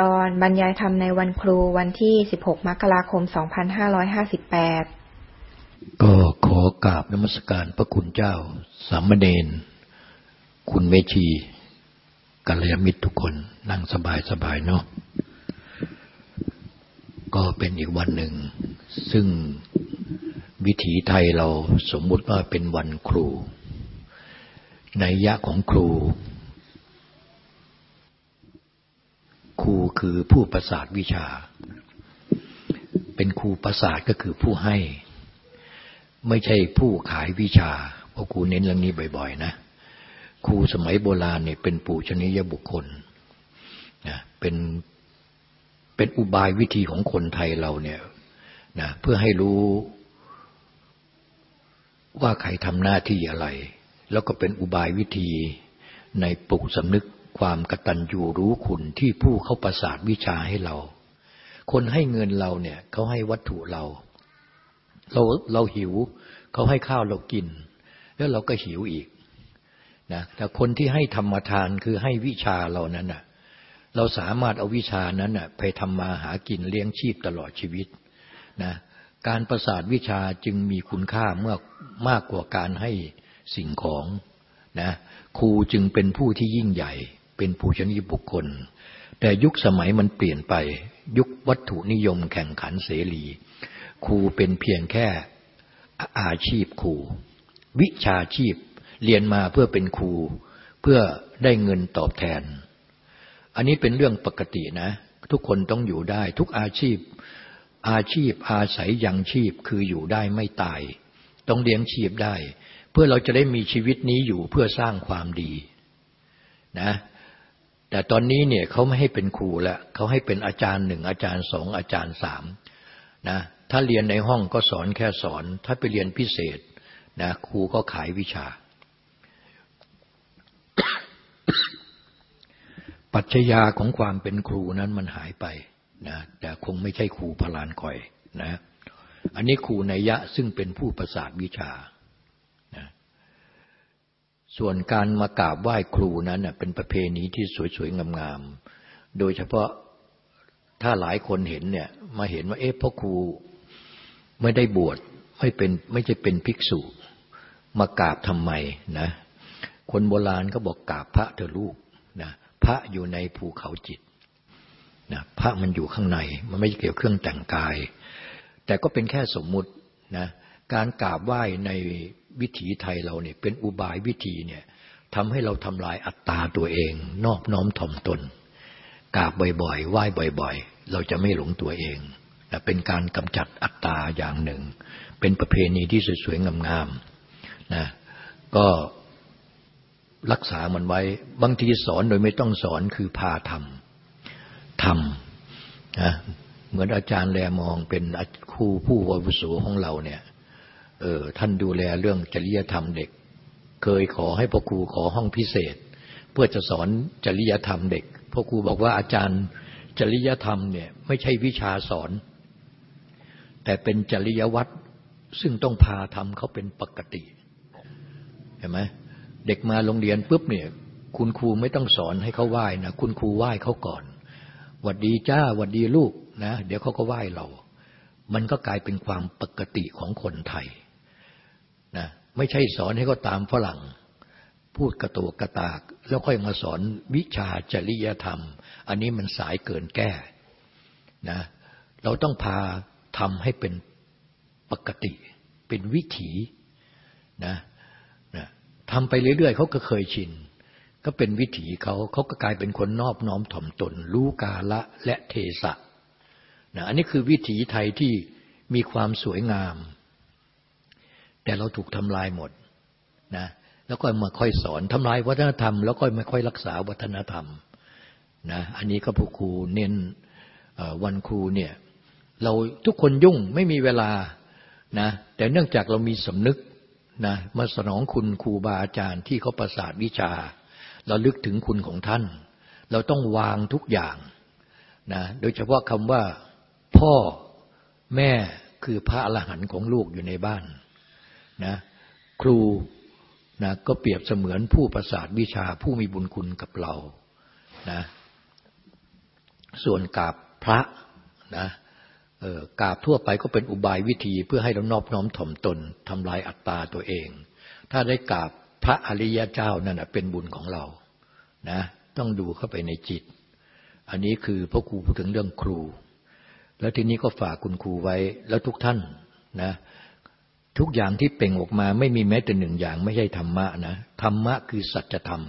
ตอนบรรยายธรรมในวันครูวันที่ 16 มกราคม 2558 ก็ขอกราบนมัสการพระคุณเจ้า สามเณร คุณเมชีกัลยาณมิตรทุกคนนั่งสบายสบายเนาะ ก็เป็นอีกวันหนึ่ง ซึ่งวิถีไทยเราสมมุติว่าเป็นวันครูในยะของครู ครูคือผู้ประสาทวิชา เป็นครูประสาทก็คือผู้ให้ ไม่ใช่ผู้ขายวิชา เพราะครูเน้นเรื่องนี้บ่อย ๆ นะครูสมัยโบราณเนี่ยเป็นปูชนียบุคคลนะเป็นเป็นอุบายวิธีของคนไทยเราเนี่ยนะเพื่อให้รู้ว่าใครทำหน้าที่อะไร แล้วก็เป็นอุบายวิธีในปลุกสำนึก ความกตัญญูรู้คุณที่ผู้เขาประสาทวิชาให้เรา คนให้เงินเราเนี่ยเขาให้วัตถุเรา เราเราหิวเขาให้ข้าวเรากิน แล้วเราก็หิวอีกนะแต่คนที่ให้ธรรมทานคือให้วิชาเรานั้นน่ะเราสามารถเอาวิชานั้นน่ะไปทำมาหากินเลี้ยงชีพตลอดชีวิตนะการประสาทวิชาจึงมีคุณค่าเมื่อมากกว่าการให้สิ่งของนะครูจึงเป็นผู้ที่ยิ่งใหญ่ เป็นผู้ชนิบุคคล แต่ยุคสมัยมันเปลี่ยนไป ยุควัตถุนิยมแข่งขันเสรี ครูเป็นเพียงแค่อาชีพครู วิชาชีพเรียนมาเพื่อเป็นครูเพื่อได้เงินตอบแทน อันนี้เป็นเรื่องปกตินะ ทุกคนต้องอยู่ได้ ทุกอาชีพ อาชีพอาศัยยังชีพคืออยู่ได้ไม่ตาย ต้องเลี้ยงชีพได้ เพื่อเราจะได้มีชีวิตนี้อยู่เพื่อสร้างความดีนะ แต่ตอนนี้เนี่ยเขาไม่ให้เป็นครูแล้วเขาให้เป็นอาจารย์หนึ่งอาจารย์สองอาจารย์สามนะถ้าเรียนในห้องก็สอนแค่สอน ถ้าไปเรียนพิเศษนะครูก็ขายวิชา ปัจจัยาของความเป็นครูนั้นมันหายไปนะแต่คงไม่ใช่ครูพลานคอยนะ อันนี้ครูในยะซึ่งเป็นผู้ประสาทวิชา ส่วนการมากราบไหว้ครูนั้นเป็นประเพณีที่สวยๆ งามๆ โดยเฉพาะถ้าหลายคนเห็นเนี่ยมาเห็นว่าเอ๊ะพ่อครูไม่ได้บวชไม่เป็นไม่ใช่เป็นภิกษุมากราบทำไมนะคนโบราณก็บอกกราบพระเถอะลูกนะพระอยู่ในภูเขาจิตนะพระมันอยู่ข้างในมันไม่เกี่ยวเครื่องแต่งกาย แต่ก็เป็นแค่สมมุตินะการกราบไหว้ใน วิถีไทยเราเนี่ยเป็นอุบายวิธีเนี่ยทำให้เราทำลายอัตตาตัวเอง นอบน้อมถ่อมตนกราบบ่อยๆไหว้บ่อย ๆ เราจะไม่หลงตัวเองเป็นการกำจัดอัตตาอย่างหนึ่ง เป็นประเพณีที่สวยๆงามๆนะก็รักษามันไว้ บางทีสอนโดยไม่ต้องสอนคือพาทำธรรมนะเหมือนอาจารย์แลมองเป็นครูผู้ววุโสของเราเนี่ย เออท่านดูแลเรื่องจริยธรรมเด็ก เคยขอให้พ่อครูขอห้องพิเศษ เพื่อจะสอนจริยธรรมเด็กพ่อครูบอกว่าอาจารย์จริยธรรมเนี่ยไม่ใช่วิชาสอน แต่เป็นจริยวัตรซึ่งต้องพาทำเขาเป็นปกติเห็นไหมเด็กมาโรงเรียนปุ๊บเนี่ยคุณครูไม่ต้องสอนให้เขาไหว้นะคุณครูไหว้เขาก่อนวัดดีจ้าวัดดีลูกนะ เดี๋ยวเขาก็ไหว้เรา มันก็กลายเป็นความปกติของคนไทย นะไม่ใช่สอนให้เขาตามฝรั่ง พูดกระโตกกระตาก แล้วค่อยมาสอนวิชาจริยธรรม อันนี้มันสายเกินแก้นะเราต้องพาทำให้เป็นปกติ เป็นวิถีนะนะทำไปเรื่อยๆเขาก็เคยชิน ก็เป็นวิถีเขาเขาก็กลายเป็นคนนอบน้อมถ่อมตน รู้กาละและเทสะนะอันนี้คือวิถีไทยที่มีความสวยงาม แต่เราถูกทำลายหมดนะแล้วก็มาค่อยสอนทำลายวัฒนธรรม แล้วก็ไม่ค่อยรักษาวัฒนธรรมนะอันนี้ก็ผู้ครูเน้นวันครูเนี่ยเราทุกคนยุ่งไม่มีเวลานะแต่เนื่องจากเรามีสำนึกนะมาสนองคุณครูบาอาจารย์ที่เขาประสาทวิชา เราลึกถึงคุณของท่าน เราต้องวางทุกอย่างนะโดยเฉพาะคำว่าพ่อแม่คือพระอรหันต์ของลูกอยู่ในบ้าน นะครูนะก็เปรียบเสมือนผู้ประสาทวิชาผู้มีบุญคุณกับเรานะส่วนกาบพระนะออกาบทั่วไปก็เป็นอุบายวิธีเพื่อให้เรานอบน้อมถ่อมตนทำลายอัตตาตัวเอง ถ้าได้กาบพระอริยเจ้านั่นเป็นบุญของเรานะต้องดูเข้าไปในจิต อันนี้คือพ่อครูพูดถึงเรื่องครู แล้วทีนี้ก็ฝากคุณครูไว้แล้วทุกท่านนะ ทุกอย่างที่เป่งออกมาไม่มีแม้แต่หนึ่งอย่างไม่ใช่ธรรมะนะ ธรรมะคือสัจธรรม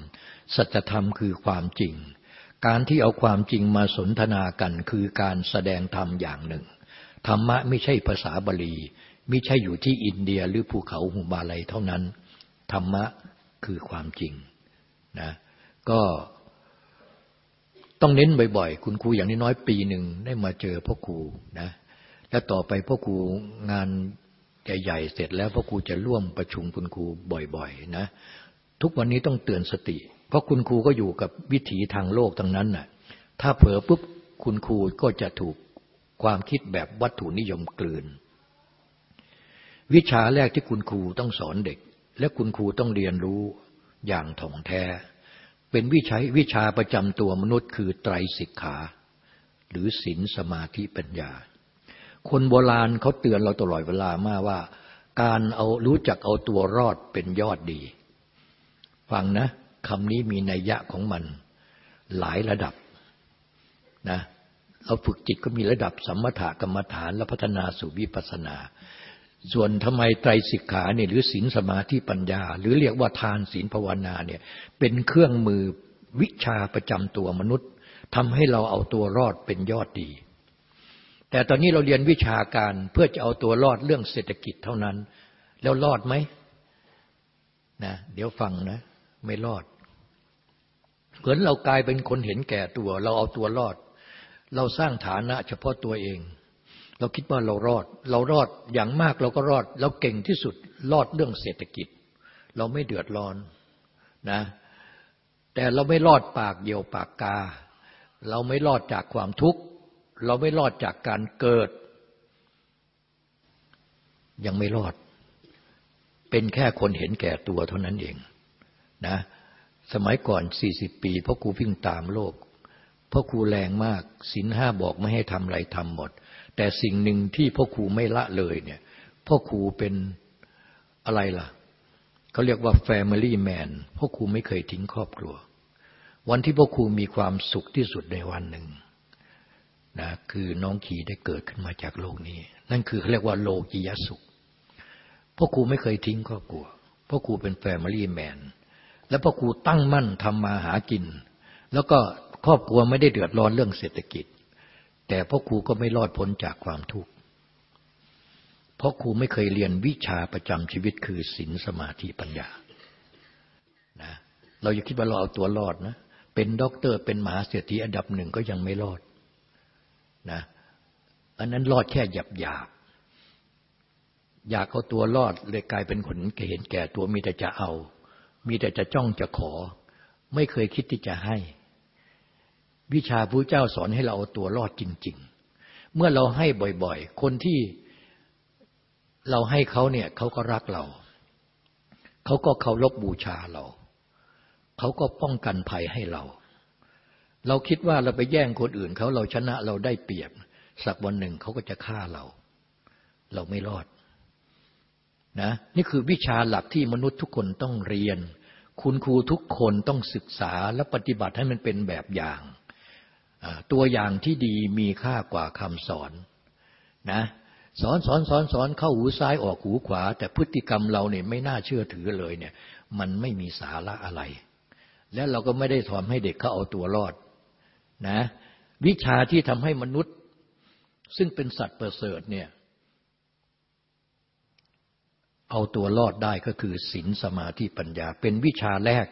สัจธรรมคือความจริง การที่เอาความจริงมาสนทนากันคือการแสดงธรรมอย่างหนึ่ง ธรรมะไม่ใช่ภาษาบาลีไม่ใช่อยู่ที่อินเดียหรือภูเขาหุมาลัยเท่านั้น ธรรมะคือความจริงนะก็ต้องเน้นบ่อยๆ คุณครูอย่างน้อยๆปีหนึ่งได้มาเจอพ่อครูนะ แล้วต่อไปพ่อครูงาน ใหญ่ๆเสร็จแล้วพ่อครูจะร่วมประชุมคุณครูบ่อยๆนะทุกวันนี้ต้องเตือนสติ เพราะคุณครูก็อยู่กับวิถีทางโลกทั้งนั้นน่ะถ้าเผลอปุ๊บคุณครูก็จะถูกความคิดแบบวัตถุนิยมกลืน วิชาแรกที่คุณครูต้องสอนเด็ก และคุณครูต้องเรียนรู้อย่างถ่องแท้ เป็นวิชาวิชาประจำตัวมนุษย์คือไตรสิกขา หรือศีลสมาธิปัญญา คนโบราณเขาเตือนเราตลอดเวลามากว่า การเอารู้จักเอาตัวรอดเป็นยอดดี ฟังนะคำนี้มีนัยยะของมันหลายระดับนะเราฝึกจิตก็มีระดับสัมมถกรรมฐานและพัฒนาสู่วิปัสนา ส่วนทำไมไตรสิกขาเนี่ยหรือศีลสมาธิปัญญา หรือเรียกว่าทานศีลภาวนาเนี่ยเป็นเครื่องมือวิชาประจำตัวมนุษย์ทำให้เราเอาตัวรอดเป็นยอดดี แต่ตอนนี้เราเรียนวิชาการเพื่อจะเอาตัวรอดเรื่องเศรษฐกิจเท่านั้น แล้วรอดไหมนะเดี๋ยวฟังนะ ไม่รอด เหมือนเรากลายเป็นคนเห็นแก่ตัว เราเอาตัวรอด เราสร้างฐานะเฉพาะตัวเอง เราคิดว่าเรารอด เรารอดอย่างมากเราก็รอด เราเก่งที่สุดรอดเรื่องเศรษฐกิจ เราไม่เดือดร้อนนะ แต่เราไม่รอดปากเดียวปากกา เราไม่รอดจากความทุกข์ เราไม่รอดจากการเกิด ยังไม่รอด เป็นแค่คนเห็นแก่ตัวเท่านั้นเองนะสมัยก่อนสี่สิบปีพ่อครูวิ่งตามโลกพ่อครูแรงมากศีลห้าบอกไม่ให้ทำอะไรทำหมด แต่สิ่งหนึ่งที่พ่อครูไม่ละเลยเนี่ยพ่อครูเป็นอะไรล่ะเขาเรียกว่า Family Man พ่อครูไม่เคยทิ้งครอบครัว วันที่พ่อครูมีความสุขที่สุดในวันหนึ่ง นะคือน้องขีได้เกิดขึ้นมาจากโลกนี้ นั่นคือเขาเรียกว่าโลกียสุขพ่อครูไม่เคยทิ้งครอบครัวพ่อครูเป็น family man และพ่อครูตั้งมั่นทำมาหากิน แล้วก็ครอบครัวไม่ได้เดือดร้อนเรื่องเศรษฐกิจ แต่พ่อครูก็ไม่รอดพ้นจากความทุกข์เพราะครูไม่เคยเรียนวิชาประจำชีวิตคือศีลสมาธิปัญญานะเราอย่าคิดว่าเราเอาตัวรอดนะเป็นด็อกเตอร์เป็นมหาเศรษฐีอันดับหนึ่งก็ยังไม่รอด นะอันนั้นรอดแค่หยับหยาบอยากเอาตัวรอดเลยกลายเป็นคนเห็นแก่ตัวมีแต่จะเอา มีแต่จะจ้องจะขอ ไม่เคยคิดที่จะให้ วิชาพระเจ้าสอนให้เราเอาตัวรอดจริง ๆ เมื่อเราให้บ่อยๆ คนที่เราให้เขาเนี่ยเขาก็รักเรา เขาก็เคารพบบูชาเรา เขาก็ป้องกันภัยให้เรา เราคิดว่าเราไปแย่งคนอื่นเขาเราชนะเราได้เปรียบ สักวันหนึ่งเขาก็จะฆ่าเรา เราไม่รอดนะนี่คือวิชาหลักที่มนุษย์ทุกคนต้องเรียน คุณครูทุกคนต้องศึกษาและปฏิบัติให้มันเป็นแบบอย่าง ตัวอย่างที่ดีมีค่ากว่าคำสอนนะสอนสอนสอนสอนเข้าหูซ้ายออกหูขวา แต่พฤติกรรมเราเนี่ยไม่น่าเชื่อถือเลยเนี่ย มันไม่มีสาระอะไร และเราก็ไม่ได้สอนให้เด็กเขาเอาตัวรอด นะวิชาที่ทำให้มนุษย์ ซึ่งเป็นสัตว์ประเสริฐเนี่ยเอาตัวรอดได้ก็คือศีลสมาธิปัญญา เป็นวิชาแรก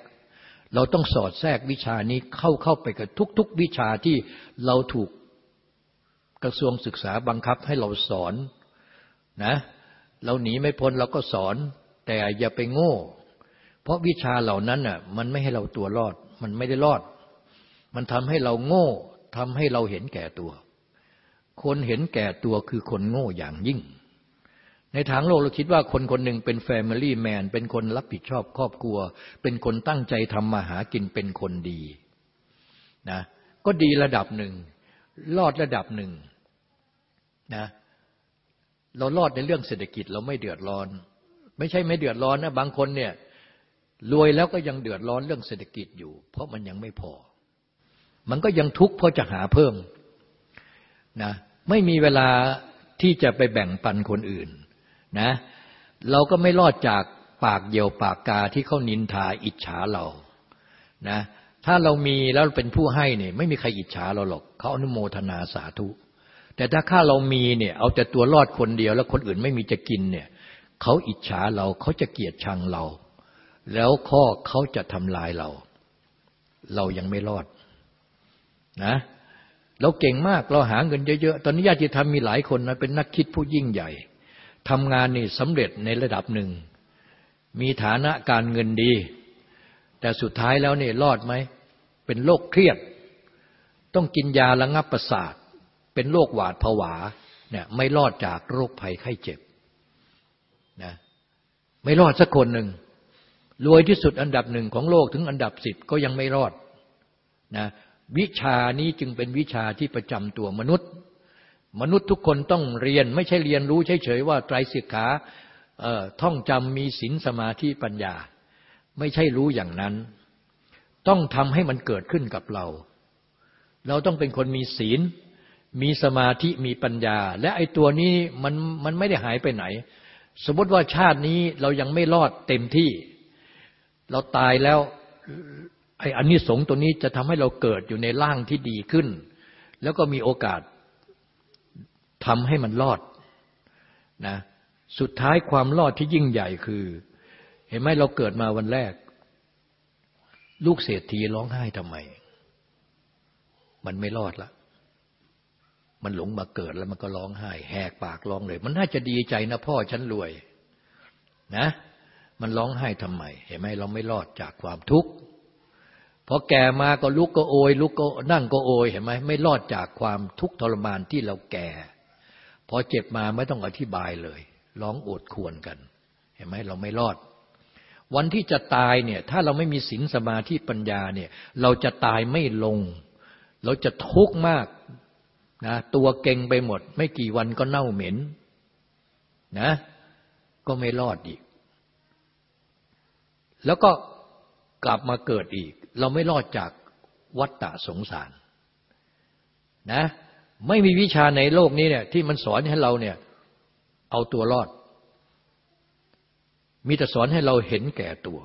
เราต้องสอดแทรกวิชานี้เข้าเข้าไปกับทุก ๆ วิชาที่เราถูกกระทรวงศึกษาบังคับให้เราสอนนะเราหนีไม่พ้นเราก็สอน แต่อย่าไปโง่ เพราะวิชาเหล่านั้นน่ะมันไม่ให้เราตัวรอด มันไม่ได้รอด มันทำให้เราโง่ทำให้เราเห็นแก่ตัว คนเห็นแก่ตัวคือคนโง่อย่างยิ่ง ในทางโลกเราคิดว่าคนคนหนึ่งเป็นแฟมิลี่แมนเป็นคนรับผิดชอบครอบครัว เป็นคนตั้งใจทำมาหากินเป็นคนดีนะก็ดีระดับหนึ่ง รอดระดับหนึ่งนะเรารอดในเรื่องเศรษฐกิจเราไม่เดือดร้อน ไม่ใช่ไม่เดือดร้อนนะบางคนเนี่ยรวยแล้วก็ยังเดือดร้อนเรื่องเศรษฐกิจอยู่ เพราะมันยังไม่พอ มันก็ยังทุกข์เพราะจะหาเพิ่มนะไม่มีเวลาที่จะไปแบ่งปันคนอื่นนะเราก็ไม่รอดจากปากเหี่ยวปากกาที่เขานินทาอิจฉาเรานะถ้าเรามีแล้วเป็นผู้ให้เนี่ยไม่มีใครอิจฉาเราหรอกเขาอนุโมทนาสาธุ แต่ถ้าข้าเรามีเนี่ยเอาแต่ตัวรอดคนเดียวแล้วคนอื่นไม่มีจะกินเนี่ยเขาอิจฉาเราเขาจะเกลียดชังเรา แล้วข้อเขาจะทำลายเรา เรายังไม่รอด นะเราเก่งมากเราหาเงินเยอะๆ ตอนนี้ญาติธรรมมีหลายคนนะเป็นนักคิดผู้ยิ่งใหญ่ทำงานนี่สำเร็จในระดับหนึ่ง มีฐานะการเงินดี แต่สุดท้ายแล้วเนี่ยรอดไหม เป็นโรคเครียด ต้องกินยาระงับประสาท เป็นโรคหวาดผวาเนี่ยไม่รอดจากโรคภัยไข้เจ็บนะไม่รอดสักคนหนึ่งรวยที่สุดอันดับหนึ่งของโลกถึงอันดับสิบก็ยังไม่รอดนะ วิชานี้จึงเป็นวิชาที่ประจำตัวมนุษย์ มนุษย์ทุกคนต้องเรียนไม่ใช่เรียนรู้เฉยๆว่าไตรสิกขาท่องจำมีศีลสมาธิปัญญา ไม่ใช่รู้อย่างนั้น ต้องทำให้มันเกิดขึ้นกับเรา เราต้องเป็นคนมีศีล มีสมาธิมีปัญญา และไอ้ตัวนี้มันมันไม่ได้หายไปไหน สมมติว่าชาตินี้เรายังไม่รอดเต็มที่ เราตายแล้ว ไอ้อันนี้สงตัวนี้จะทำให้เราเกิดอยู่ในร่างที่ดีขึ้น แล้วก็มีโอกาสทำให้มันรอดนะสุดท้ายความรอดที่ยิ่งใหญ่คือ เห็นไหมเราเกิดมาวันแรก ลูกเศรษฐีร้องไห้ทำไม มันไม่รอดละมันหลงมาเกิดแล้วมันก็ร้องไห้ แหกปากร้องเลย มันน่าจะดีใจนะพ่อฉันรวยนะ มันร้องไห้ทำไม เห็นไหมเราไม่รอดจากความทุกข์ พอแก่มาก็ลุกก็โอย ลุกก็นั่งก็โอยเห็นไหมไม่รอดจากความทุกข์ทรมานที่เราแก่ พอเจ็บมาไม่ต้องอธิบายเลยร้องโอดควรกัน เห็นไหมเราไม่รอด วันที่จะตายเนี่ยถ้าเราไม่มีศีลสมาธิปัญญาเนี่ยเราจะตายไม่ลง เราจะทุกข์มากนะตัวเก่งไปหมด ไม่กี่วันก็เน่าเหม็นนะก็ไม่รอดอีก แล้วก็ กลับมาเกิดอีก เราไม่รอดจากวัฏฏะสงสารนะไม่มีวิชาในโลกนี้เนี่ยที่มันสอนให้เราเนี่ยเอาตัวรอด มีแต่สอนให้เราเห็นแก่ตัว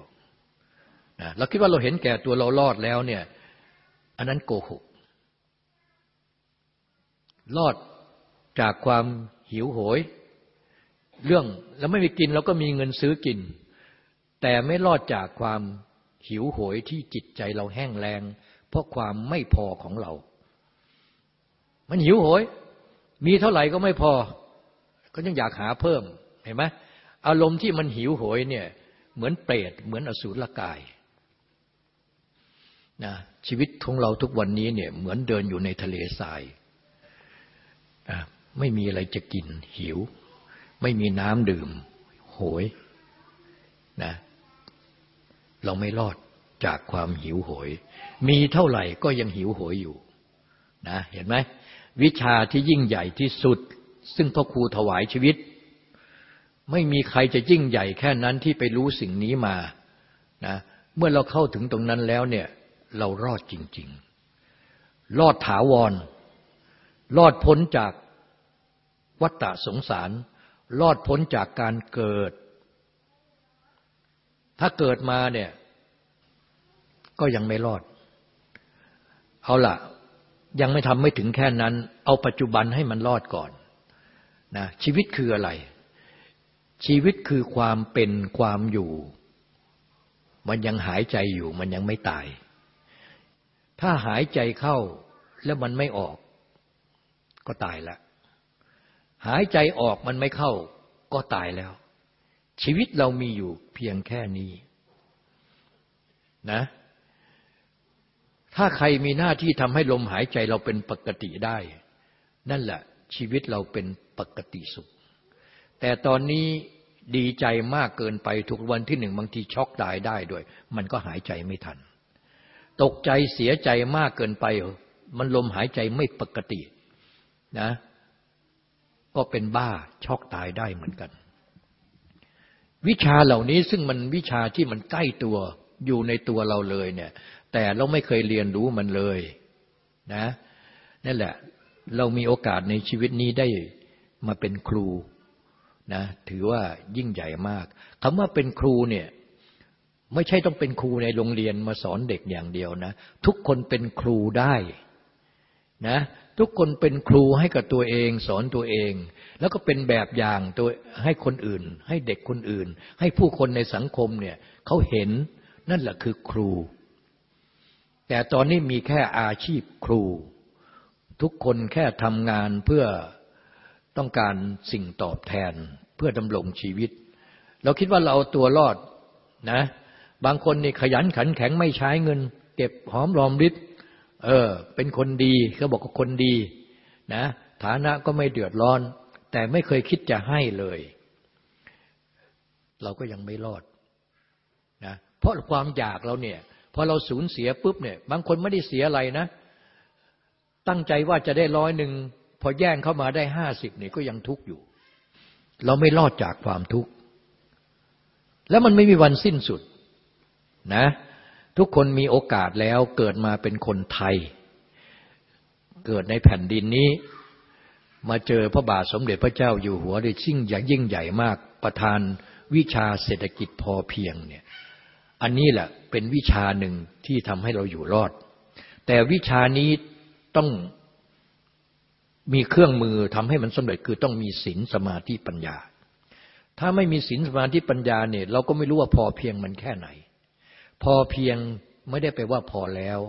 นะเราคิดว่าเราเห็นแก่ตัวเรารอดแล้วเนี่ยอันนั้นโกหก รอดจากความหิวโหย เรื่องเราไม่มีกินเราก็มีเงินซื้อกิน แต่ไม่รอดจากความ หิวโหยที่จิตใจเราแห้งแรง เพราะความไม่พอของเรา มันหิวโหย มีเท่าไหร่ก็ไม่พอ ก็ยังอยากหาเพิ่มเห็นไหมอารมณ์ที่มันหิวโหยเนี่ยเหมือนเปรตเหมือนอสูรกายนะชีวิตของเราทุกวันนี้เนี่ยเหมือนเดินอยู่ในทะเลทราย ไม่มีอะไรจะกินหิว ไม่มีน้ำดื่ม โหยนะ เราไม่รอดจากความหิวโหย มีเท่าไหร่ก็ยังหิวโหยอยู่นะเห็นไหมวิชาที่ยิ่งใหญ่ที่สุด ซึ่งพ่อครูถวายชีวิต ไม่มีใครจะยิ่งใหญ่แค่นั้นที่ไปรู้สิ่งนี้มานะเมื่อเราเข้าถึงตรงนั้นแล้วเนี่ยเรารอดจริง ๆ รอดถาวร รอดพ้นจากวัฏฏะสงสาร รอดพ้นจากการเกิด ถ้าเกิดมาเนี่ยก็ยังไม่รอด เอาล่ะ ยังไม่ทำไม่ถึงแค่นั้น เอาปัจจุบันให้มันรอดก่อนนะชีวิตคืออะไร ชีวิตคือความเป็นความอยู่ มันยังหายใจอยู่ มันยังไม่ตาย ถ้าหายใจเข้าแล้วมันไม่ออก ก็ตายแล้วหายใจออกมันไม่เข้า ก็ตายแล้ว ชีวิตเรามีอยู่เพียงแค่นี้นะ ถ้าใครมีหน้าที่ทำให้ลมหายใจเราเป็นปกติได้ นั่นแหละชีวิตเราเป็นปกติสุข แต่ตอนนี้ดีใจมากเกินไปทุกวันที่หนึ่งบางทีช็อกตายได้ด้วย มันก็หายใจไม่ทัน ตกใจเสียใจมากเกินไป มันลมหายใจไม่ปกตินะ ก็เป็นบ้าช็อกตายได้เหมือนกัน วิชาเหล่านี้ซึ่งมันวิชาที่มันใกล้ตัวอยู่ในตัวเราเลยเนี่ย แต่เราไม่เคยเรียนรู้มันเลยนะนั่นแหละ เรามีโอกาสในชีวิตนี้ได้มาเป็นครูนะถือว่ายิ่งใหญ่มากคำว่าเป็นครูเนี่ยไม่ใช่ต้องเป็นครูในโรงเรียนมาสอนเด็กอย่างเดียวนะ ทุกคนเป็นครูได้นะ ทุกคนเป็นครูให้กับตัวเอง สอนตัวเอง แล้วก็เป็นแบบอย่างตัวให้คนอื่น ให้เด็กคนอื่น ให้ผู้คนในสังคมเนี่ยเขาเห็นนั่นแหละคือครู แต่ตอนนี้มีแค่อาชีพครู ทุกคนแค่ทำงานเพื่อต้องการสิ่งตอบแทนเพื่อดำรงชีวิต เราคิดว่าเราเอาตัวรอดนะ บางคนนี่ขยันขันแข็งไม่ใช้เงิน เก็บหอมรอมริบ เออ เป็นคนดีเขาบอกว่าคนดีนะ ฐานะก็ไม่เดือดร้อน แต่ไม่เคยคิดจะให้เลย เราก็ยังไม่รอดนะเพราะความอยากเราเนี่ยพอเราสูญเสียปุ๊บเนี่ย บางคนไม่ได้เสียอะไรนะ ตั้งใจว่าจะได้ร้อยหนึ่งพอแย่งเข้ามาได้ห้าสิบเนี่ยก็ยังทุกข์อยู่ เราไม่รอดจากความทุกข์ แล้วมันไม่มีวันสิ้นสุดนะ ทุกคนมีโอกาสแล้วเกิดมาเป็นคนไทย เกิดในแผ่นดินนี้ มาเจอพระบาทสมเด็จพระเจ้าอยู่หัวได้ชิ่งใหญ่ยิ่งใหญ่มากประธานวิชาเศรษฐกิจพอเพียงเนี่ยอันนี้แหละเป็นวิชาหนึ่งที่ทำให้เราอยู่รอด แต่วิชานี้ต้องมีเครื่องมือทำให้มันสำเร็จคือต้องมีศีลสมาธิปัญญา ถ้าไม่มีศีลสมาธิปัญญาเนี่ยเราก็ไม่รู้ว่าพอเพียงมันแค่ไหน พอเพียงไม่ได้ไปว่าพอแล้ว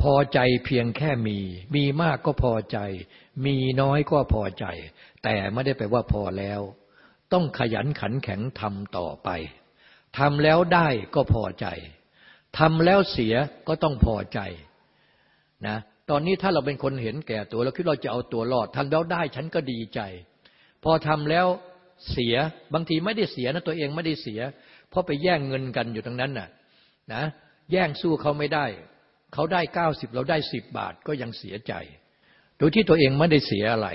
พอใจเพียงแค่มี มีมากก็พอใจ มีน้อยก็พอใจ แต่ไม่ได้ไปว่าพอแล้ว ต้องขยันขันแข็งทำต่อไปทำแล้วได้ก็พอใจทำแล้วเสียก็ต้องพอใจนะตอนนี้ถ้าเราเป็นคนเห็นแก่ตัวเราคิดเราจะเอาตัวรอดทำแล้วได้ฉันก็ดีใจ พอทำแล้วเสียบางทีไม่ได้เสียนะตัวเองไม่ได้เสีย เพราะไปแย่งเงินกันอยู่ตรงนั้นน่ะนะแย่งสู้เขาไม่ได้ เขาได้เก้าสิบเราได้สิบบาทก็ยังเสียใจ โดยที่ตัวเองไม่ได้เสียอะไร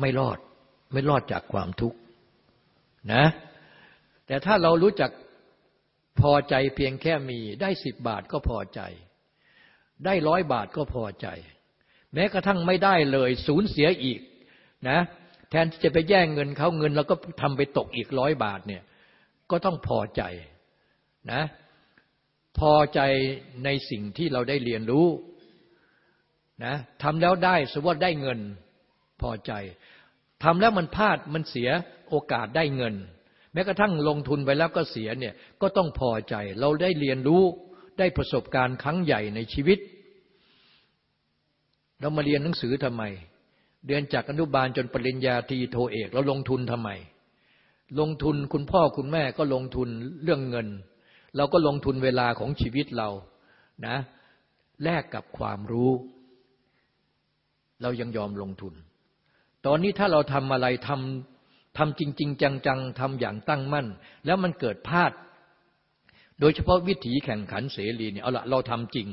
ไม่รอดไม่รอดจากความทุกข์นะ แต่ถ้าเรารู้จักพอใจเพียงแค่มีได้สิบบาทก็พอใจ ได้ร้อยบาทก็พอใจ แม้กระทั่งไม่ได้เลยสูญเสียอีกนะ แทนที่จะไปแย่งเงินเขาเงินเราก็ทำไปตกอีกร้อยบาทเนี่ย ก็ต้องพอใจนะพอใจในสิ่งที่เราได้เรียนรู้นะทำแล้วได้สมมติได้เงินพอใจทำแล้วมันพลาดมันเสียโอกาสได้เงิน แม้กระทั่งลงทุนไปแล้วก็เสียเนี่ยก็ต้องพอใจ เราได้เรียนรู้ได้ประสบการณ์ครั้งใหญ่ในชีวิต เรามาเรียนหนังสือทำไม เรียนจากอนุบาลจนปริญญาตรีโทเอก เราลงทุนทำไม ลงทุนคุณพ่อคุณแม่ก็ลงทุนเรื่องเงิน เราก็ลงทุนเวลาของชีวิตเรานะแลกกับความรู้ เรายังยอมลงทุน ตอนนี้ถ้าเราทำอะไรทำทำจริง ๆ จังๆทำอย่างตั้งมั่น แล้วมันเกิดพลาด โดยเฉพาะวิถีแข่งขันเสรีเนี่ยเอาละเราทำจริง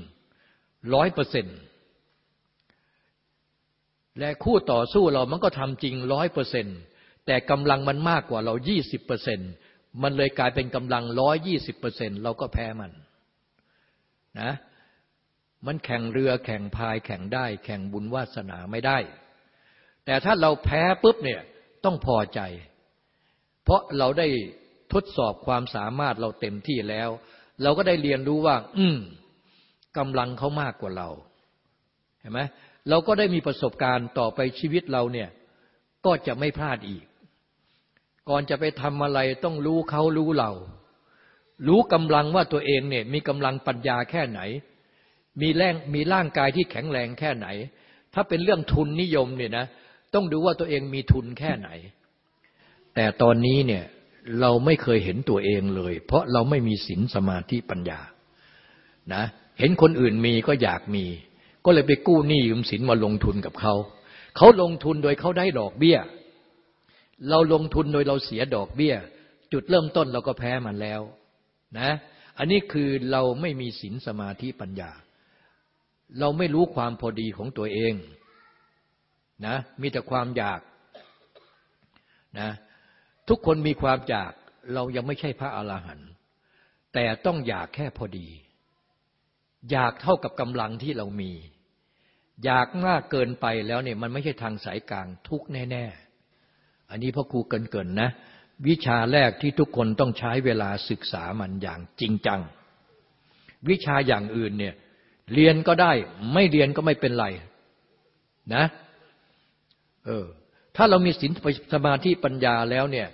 ร้อยเปอร์เซ็นต์และคู่ต่อสู้เรามันก็ทำจริงร้อยเปอร์เซ็นต์ แต่กำลังมันมากกว่าเรายี่สิบเปอร์เซ็นมันเลยกลายเป็นกำลังร้อยยี่สิบเปอร์เซ็นเราก็แพ้มันนะมันแข่งเรือแข่งพายแข่งได้ แข่งบุญวาสนาไม่ได้ แต่ถ้าเราแพ้ปุ๊บเนี่ยต้องพอใจ เพราะเราได้ทดสอบความสามารถเราเต็มที่แล้ว เราก็ได้เรียนรู้ว่า อืมกำลังเขามากกว่าเราเห็นไหมเราก็ได้มีประสบการณ์ต่อไปชีวิตเราเนี่ยก็จะไม่พลาดอีก ก่อนจะไปทำอะไรต้องรู้เขารู้เรา รู้กำลังว่าตัวเองเนี่ยมีกำลังปัญญาแค่ไหน มีแรงมีร่างกายที่แข็งแรงแค่ไหน ถ้าเป็นเรื่องทุนนิยมเนี่ยนะต้องดูว่าตัวเองมีทุนแค่ไหน แต่ตอนนี้เนี่ยเราไม่เคยเห็นตัวเองเลย เพราะเราไม่มีศีลสมาธิปัญญานะเห็นคนอื่นมีก็อยากมี ก็เลยไปกู้หนี้ยืมสินมาลงทุนกับเขา เขาลงทุนโดยเขาได้ดอกเบี้ย เราลงทุนโดยเราเสียดอกเบี้ย จุดเริ่มต้นเราก็แพ้มันแล้วนะอันนี้คือเราไม่มีศีลสมาธิปัญญา เราไม่รู้ความพอดีของตัวเองนะมีแต่ความอยากนะทุกคนมีความอยากเรายังไม่ใช่พระอรหันต์แต่ต้องอยากแค่พอดี อยากเท่ากับกำลังที่เรามี อยากมากเกินไปแล้วเนี่ยมันไม่ใช่ทางสายกลางทุกแน่ ๆ อันนี้พ่อครูเกินๆนะ วิชาแรกที่ทุกคนต้องใช้เวลาศึกษามันอย่างจริงจัง วิชาอย่างอื่นเนี่ยเรียนก็ได้ไม่เรียนก็ไม่เป็นไรนะเออถ้าเรามีศีลสมาธิปัญญาแล้วเนี่ย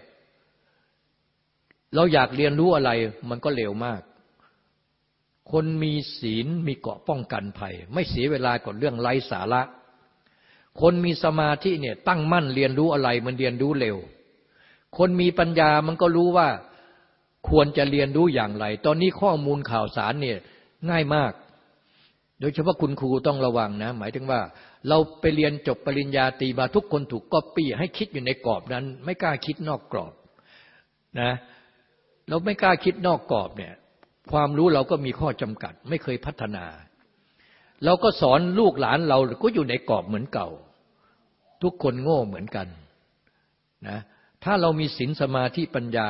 เราอยากเรียนรู้อะไรมันก็เร็วมาก คนมีศีลมีเกาะป้องกันภัย ไม่เสียเวลากับเรื่องไร้สาระ คนมีสมาธิเนี่ยตั้งมั่นเรียนรู้อะไรมันเรียนรู้เร็ว คนมีปัญญามันก็รู้ว่าควรจะเรียนรู้อย่างไร ตอนนี้ข้อมูลข่าวสารเนี่ยง่ายมาก โดยเฉพาะคุณครูต้องระวังนะ หมายถึงว่า เราไปเรียนจบปริญญาตรีมาทุกคนถูกก๊อปปี้ให้คิดอยู่ในกรอบนั้น ไม่กล้าคิดนอกกรอบนะเราไม่กล้าคิดนอกกรอบเนี่ยความรู้เราก็มีข้อจำกัด ไม่เคยพัฒนา เราก็สอนลูกหลานเราก็อยู่ในกรอบเหมือนเก่า ทุกคนโง่เหมือนกันนะถ้าเรามีศีลสมาธิปัญญา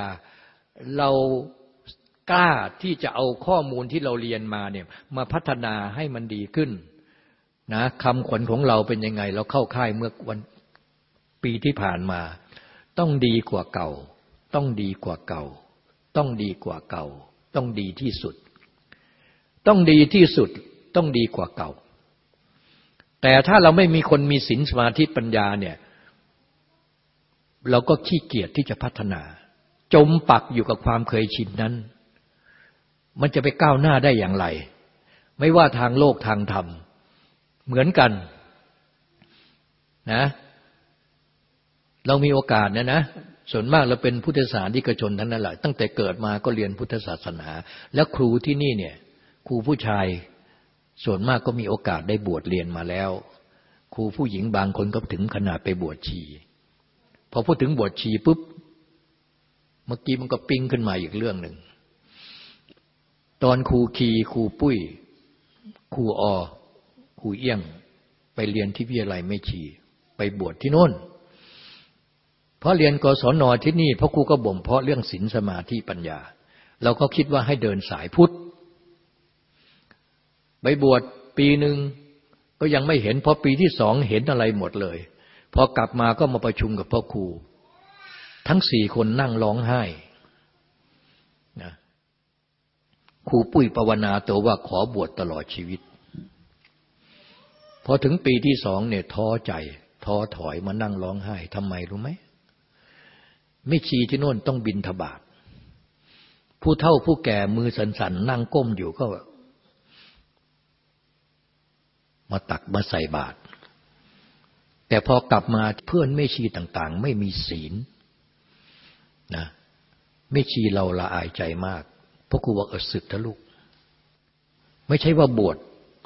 เรากล้าที่จะเอาข้อมูลที่เราเรียนมาเนี่ยมาพัฒนาให้มันดีขึ้นนะคำขวัญของเราเป็นยังไง เราเข้าค่ายเมื่อวันปีที่ผ่านมา ต้องดีกว่าเก่า ต้องดีกว่าเก่า ต้องดีกว่าเก่า ต้องดีที่สุด ต้องดีที่สุด ต้องดีกว่าเก่า แต่ถ้าเราไม่มีคนมีศีลสมาธิปัญญาเนี่ยเราก็ขี้เกียจที่จะพัฒนา จมปักอยู่กับความเคยชินนั้น มันจะไปก้าวหน้าได้อย่างไร ไม่ว่าทางโลกทางธรรม เหมือนกันนะเรามีโอกาสนะนะ ส่วนมากเราเป็นพุทธศาสนิกชนทั้งนั้นแหละตั้งแต่เกิดมาก็เรียนพุทธศาสนา แล้วครูที่นี่เนี่ย ครูผู้ชาย ส่วนมากก็มีโอกาสได้บวชเรียนมาแล้ว ครูผู้หญิงบางคนก็ถึงขนาดไปบวชชี พอพูดถึงบวชชีปุ๊บ เมื่อกี้มันก็ปิ้งขึ้นมาอีกเรื่องหนึ่ง ตอนครูคีครูปุ้ย ครูอครูเอี้ยง ไปเรียนที่วิทยาลัยไม่ชี ไปบวชที่โน่นเพราะเรียนกศนที่นี่พระครูก็บ่มเพาะเรื่องศีลสมาธิปัญญา เราก็คิดว่าให้เดินสายพุทธ ไปบวชปีหนึ่งก็ยังไม่เห็นพอปีที่สองเห็นอะไรหมดเลย พอกลับมาก็มาประชุมกับพ่อครู ทั้งสี่คนนั่งร้องไห้นะครูปุ้ยภาวนาตัวว่าขอบวชตลอดชีวิต พอถึงปีที่สองเนี่ยท้อใจ ท้อถอยมานั่งร้องไห้ทำไมรู้ไหมไม่ชีที่โน่นต้องบินทบาทผู้เฒ่าผู้แก่มือสันๆนั่งก้มอยู่ก็ มาตักมาใส่บาตรแต่พอกลับมาเพื่อนไม่ชีต่างๆ ไม่มีศีลนะไม่ชีเราละอายใจมากเพราะครูว่าเออสึกทะลุก ไม่ใช่ว่าบวช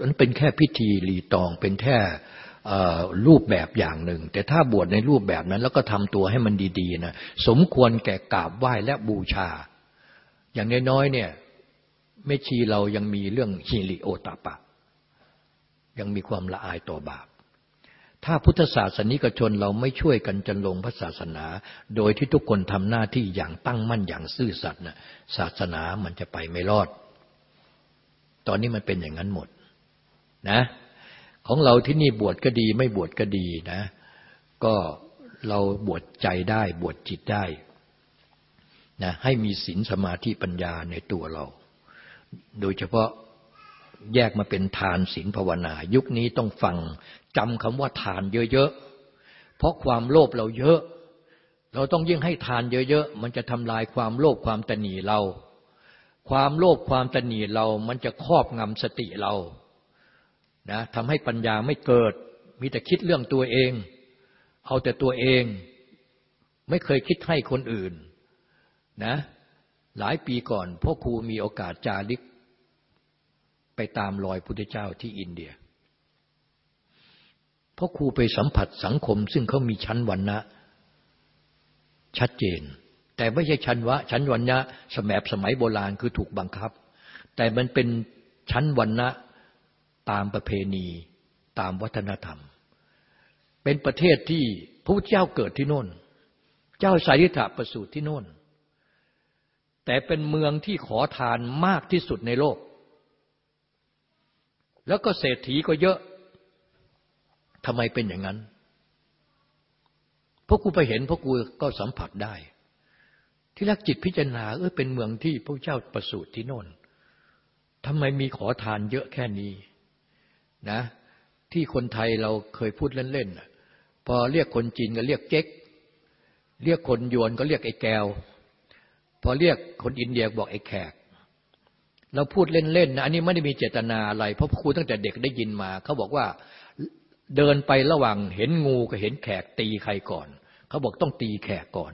นั้นเป็นแค่พิธีรีตองเป็นแค่รูปแบบอย่างหนึ่ง แต่ถ้าบวชในรูปแบบนั้น แล้วก็ทำตัวให้มันดีๆนะสมควรแก่กราบไหว้และบูชา อย่างน้อยๆเนี่ยไม่ชีเรายังมีเรื่องฮิริโอตาปะ ยังมีความละอายต่อบาป ถ้าพุทธศาสนิกชนเราไม่ช่วยกันจันลงพระศาสนา โดยที่ทุกคนทำหน้าที่อย่างตั้งมั่นอย่างซื่อสัตย์นะศาสนามันจะไปไม่รอด ตอนนี้มันเป็นอย่างนั้นหมดนะ ของเราที่นี่บวชก็ดี ไม่บวชก็ดีนะ ก็เราบวชใจได้บวชจิตได้นะให้มีศีลสมาธิปัญญาในตัวเรา โดยเฉพาะ แยกมาเป็นทานศีลภาวนา ยุคนี้ต้องฟังจำคำว่าทานเยอะๆ เพราะความโลภเราเยอะ เราต้องยิ่งให้ทานเยอะๆ มันจะทำลายความโลภความตนีเรา ความโลภความตนีเรา มันจะครอบงำสติเรานะทำให้ปัญญาไม่เกิด มีแต่คิดเรื่องตัวเอง เอาแต่ตัวเอง ไม่เคยคิดให้คนอื่นนะหลายปีก่อนพ่อครูมีโอกาสจาริก ไปตามรอยพุทธเจ้าที่อินเดีย เพ่อครูไปสัมผัสสังคม ซึ่งเขามีชั้นวันนะชัดเจน แต่ไม่ใช่ชั้นวะ ชั้นวันนะสมัยสมัยโบราณคือถูกบังคับ แต่มันเป็นชั้นวันนะตามประเพณีตามวัฒนธรรม เป็นประเทศที่พระพุทธเจ้าเกิดที่โน่น เจ้าสายิธะประสูติที่โน่น แต่เป็นเมืองที่ขอทานมากที่สุดในโลก แล้วก็เศรษฐีก็เยอะทำไมเป็นอย่างนั้นพราะกูไปเห็นพราะกูก็สัมผัสได้ ที่รักจิตพิจารณาเออเป็นเมืองที่พระเจ้าประสูติที่โน่นทำไมมีขอทานเยอะแค่นี้นะ ที่คนไทยเราเคยพูดเล่นๆพอเรียกคนจีนก็เรียกเจ๊ก เรียกคนยวนก็เรียกไอ้แก้ว พอเรียกคนอินเดียบอกไอ้แขก เราพูดเล่นๆนะอันนี้ไม่ได้มีเจตนาอะไร เพราะครูตั้งแต่เด็กได้ยินมาเขาบอกว่าเดินไประหว่างเห็นงูกับเห็นแขกตีใครก่อน เขาบอกต้องตีแขกก่อน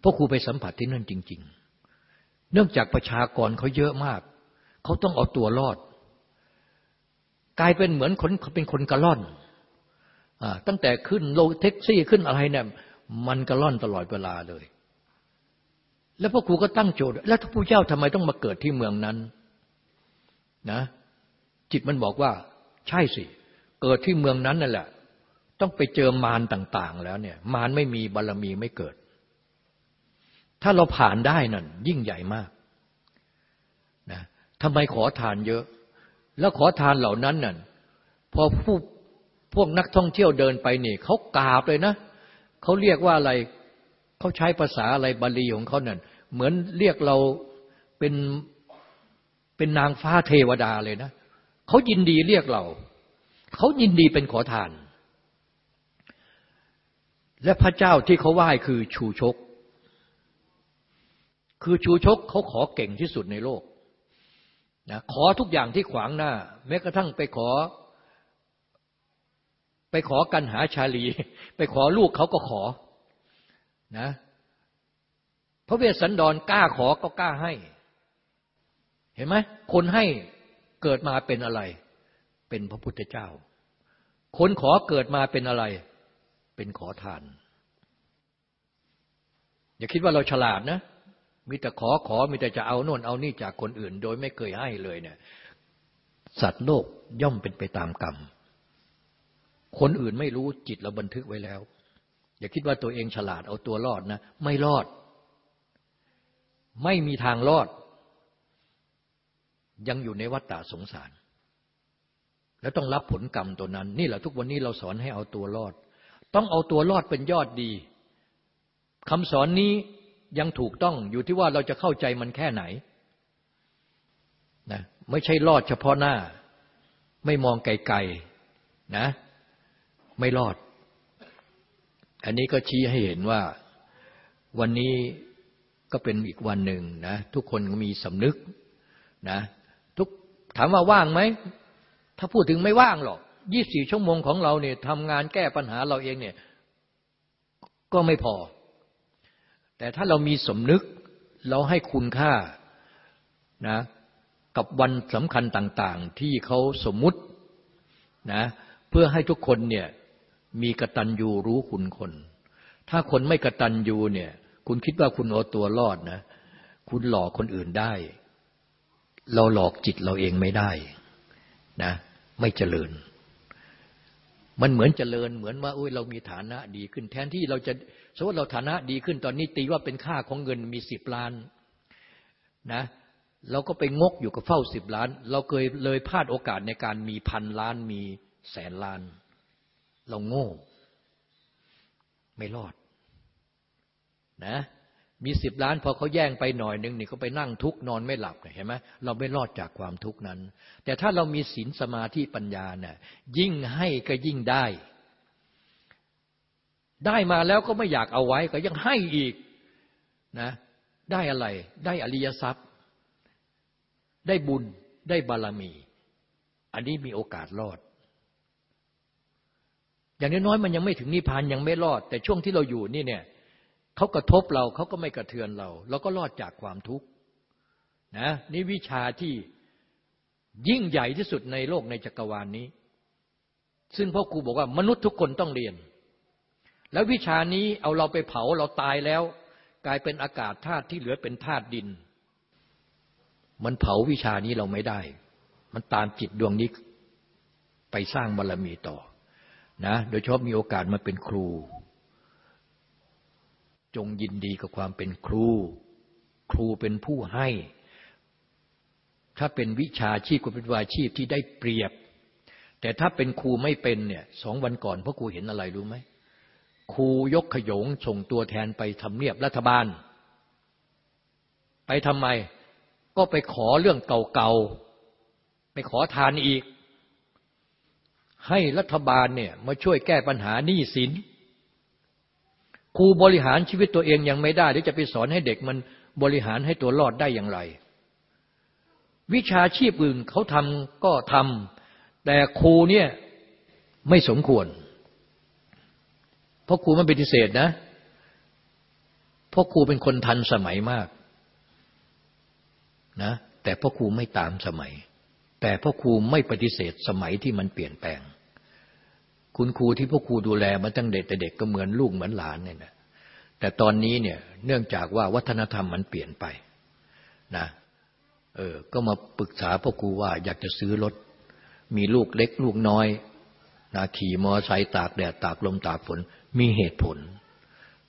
เพราะครูไปสัมผัสที่นั่นจริง ๆ เนื่องจากประชากรเขาเยอะมาก เขาต้องเอาตัวรอด กลายเป็นเหมือนคนเป็นคนกระล่อนอตั้งแต่ขึ้นโลแท็กซี่ขึ้นอะไรเนี่ยมันกระล่อนตลอดเวลาเลย แล้วพระครูก็ตั้งโจทย์ แล้วพระพุทธเจ้าทำไมต้องมาเกิดที่เมืองนั้นนะ จิตมันบอกว่า ใช่สิ เกิดที่เมืองนั้นนั่นแหละ ต้องไปเจอมารต่าง ๆ แล้วเนี่ย มารไม่มีบารรมีไม่เกิด ถ้าเราผ่านได้นั่นยิ่งใหญ่มากนะทำไมขอทานเยอะ แล้วขอทานเหล่านั้นนั่นพอผู้พวกนักท่องเที่ยวเดินไปนี่เขากราบเลยนะเขาเรียกว่าอะไร เขาใช้ภาษาอะไรบาลีของเขาเนั่นเหมือนเรียกเราเป็นเป็นนางฟ้าเทวดาเลยนะเขายินดีเรียกเราเขายินดีเป็นขอทาน และพระเจ้าที่เขาไหว้คือชูชก คือชูชกเขาขอเก่งที่สุดในโลกนะขอทุกอย่างที่ขวางหน้า แม้กระทั่งไปขอ ไปขอกันหาชาลี ไปขอลูกเขาก็ขอ นะพระเวสสันดรกล้าขอก็กล้าให้ เห็นไหมคนให้เกิดมาเป็นอะไร เป็นพระพุทธเจ้า คนขอเกิดมาเป็นอะไร เป็นขอทาน อย่าคิดว่าเราฉลาดนะมีแต่ขอขอมีแต่จะเอาโน่นเอานี่จากคนอื่น โดยไม่เคยให้เลยเนี่ย สัตว์โลกย่อมเป็นไปตามกรรม คนอื่นไม่รู้จิตเราบันทึกไว้แล้ว อย่าคิดว่าตัวเองฉลาดเอาตัวรอดนะ ไม่รอด ไม่มีทางรอด ยังอยู่ในวัฏฏะสงสาร แล้วต้องรับผลกรรมตัวนั้น นี่แหละทุกวันนี้เราสอนให้เอาตัวรอด ต้องเอาตัวรอดเป็นยอดดีคำสอนนี้ยังถูกต้องอยู่ที่ว่าเราจะเข้าใจมันแค่ไหนนะไม่ใช่รอดเฉพาะหน้า ไม่มองไกลๆนะ ไม่รอด อันนี้ก็ชี้ให้เห็นว่าวันนี้ก็เป็นอีกวันหนึ่งนะทุกคนมีสำนึกนะทุกถามว่าว่างไหม ถ้าพูดถึงไม่ว่างหรอกยี่สี่ชั่วโมงของเราเนี่ยทำงานแก้ปัญหาเราเองเนี่ยก็ไม่พอ แต่ถ้าเรามีสมนึกเราให้คุณค่านะกับวันสำคัญต่าง ๆ ที่เขาสมมุตินะเพื่อให้ทุกคนเนี่ย มีกตัญญูรู้คุณคน ถ้าคนไม่กตัญญูเนี่ย คุณคิดว่าคุณเอาตัวรอดนะ คุณหลอกคนอื่นได้ เราหลอกจิตเราเองไม่ได้นะ ไม่เจริญ มันเหมือนเจริญเหมือนว่าโอ้ยเรามีฐานะดีขึ้น แทนที่เราจะสมมติเราฐานะดีขึ้นตอนนี้ตีว่าเป็นค่าของเงินมีสิบล้านนะเราก็ไปงกอยู่กับเฝ้าสิบล้าน เราเคยเลยพลาดโอกาสในการมีพันล้านมีแสนล้าน เราโง่ ไม่รอด นะ มีสิบล้านพอเขาแย่งไปหน่อยหนึ่งนี่เขาไปนั่งทุกนอนไม่หลับเห็นไหมเราไม่รอดจากความทุกข์นั้น แต่ถ้าเรามีศีลสมาธิปัญญาเนี่ยยิ่งให้ก็ยิ่งได้ ได้มาแล้วก็ไม่อยากเอาไว้ก็ยังให้อีกนะได้อะไร ได้อริยทรัพย์ ได้บุญ ได้บารมี อันนี้มีโอกาสรอด อย่างน้อยๆมันยังไม่ถึงนิพพานยังไม่รอด แต่ช่วงที่เราอยู่นี่เนี่ยเขากระทบเราเขาก็ไม่กระเทือนเราเราก็รอดจากความทุกข์นะนี่วิชาที่ยิ่งใหญ่ที่สุดในโลกในจักรวาลนนี้ ซึ่งพ่อครูบอกว่ามนุษย์ทุกคนต้องเรียน แล้ววิชานี้เอาเราไปเผาเราตายแล้ว กลายเป็นอากาศธาตุที่เหลือเป็นธาตุดิน มันเผาวิชานี้เราไม่ได้ มันตามจิตดวงนี้ไปสร้างบารรมีต่อ นะโดยเฉพาะมีโอกาสมาเป็นครู จงยินดีกับความเป็นครู ครูเป็นผู้ให้ ถ้าเป็นวิชาชีพก็เป็นวาชีพที่ได้เปรียบ แต่ถ้าเป็นครูไม่เป็นเนี่ยสองวันก่อนพ่อครูเห็นอะไรรู้ไหมครูยกขยงส่งตัวแทนไปทำเนียบรัฐบาล ไปทำไม ก็ไปขอเรื่องเก่าๆ ไปขอทานอีก ให้รัฐบาลเนี่ยมาช่วยแก้ปัญหาหนี้สิน ครูบริหารชีวิตตัวเองยังไม่ได้เดี๋ยวจะไปสอนให้เด็กมันบริหารให้ตัวรอดได้อย่างไร วิชาชีพอื่นเขาทำก็ทำแต่ครูเนี่ยไม่สมควร เพราะครูไม่ปฏิเสธนะ เพราะครูเป็นคนทันสมัยมากนะแต่พ่อครูไม่ตามสมัย แต่พ่อครูไม่ปฏิเสธสมัยที่มันเปลี่ยนแปลง คุณครูที่พ่อครูดูแลมาตั้งเด็กแต่เด็กก็เหมือนลูกเหมือนหลานเนี่ยนะแต่ตอนนี้เนี่ยเนื่องจากว่าวัฒนธรรมมันเปลี่ยนไปนะเออก็มาปรึกษาพ่อครูว่าอยากจะซื้อรถ มีลูกเล็กลูกน้อยนะขี่มอไซค์ตากแดดตากลมตากฝนมีเหตุผล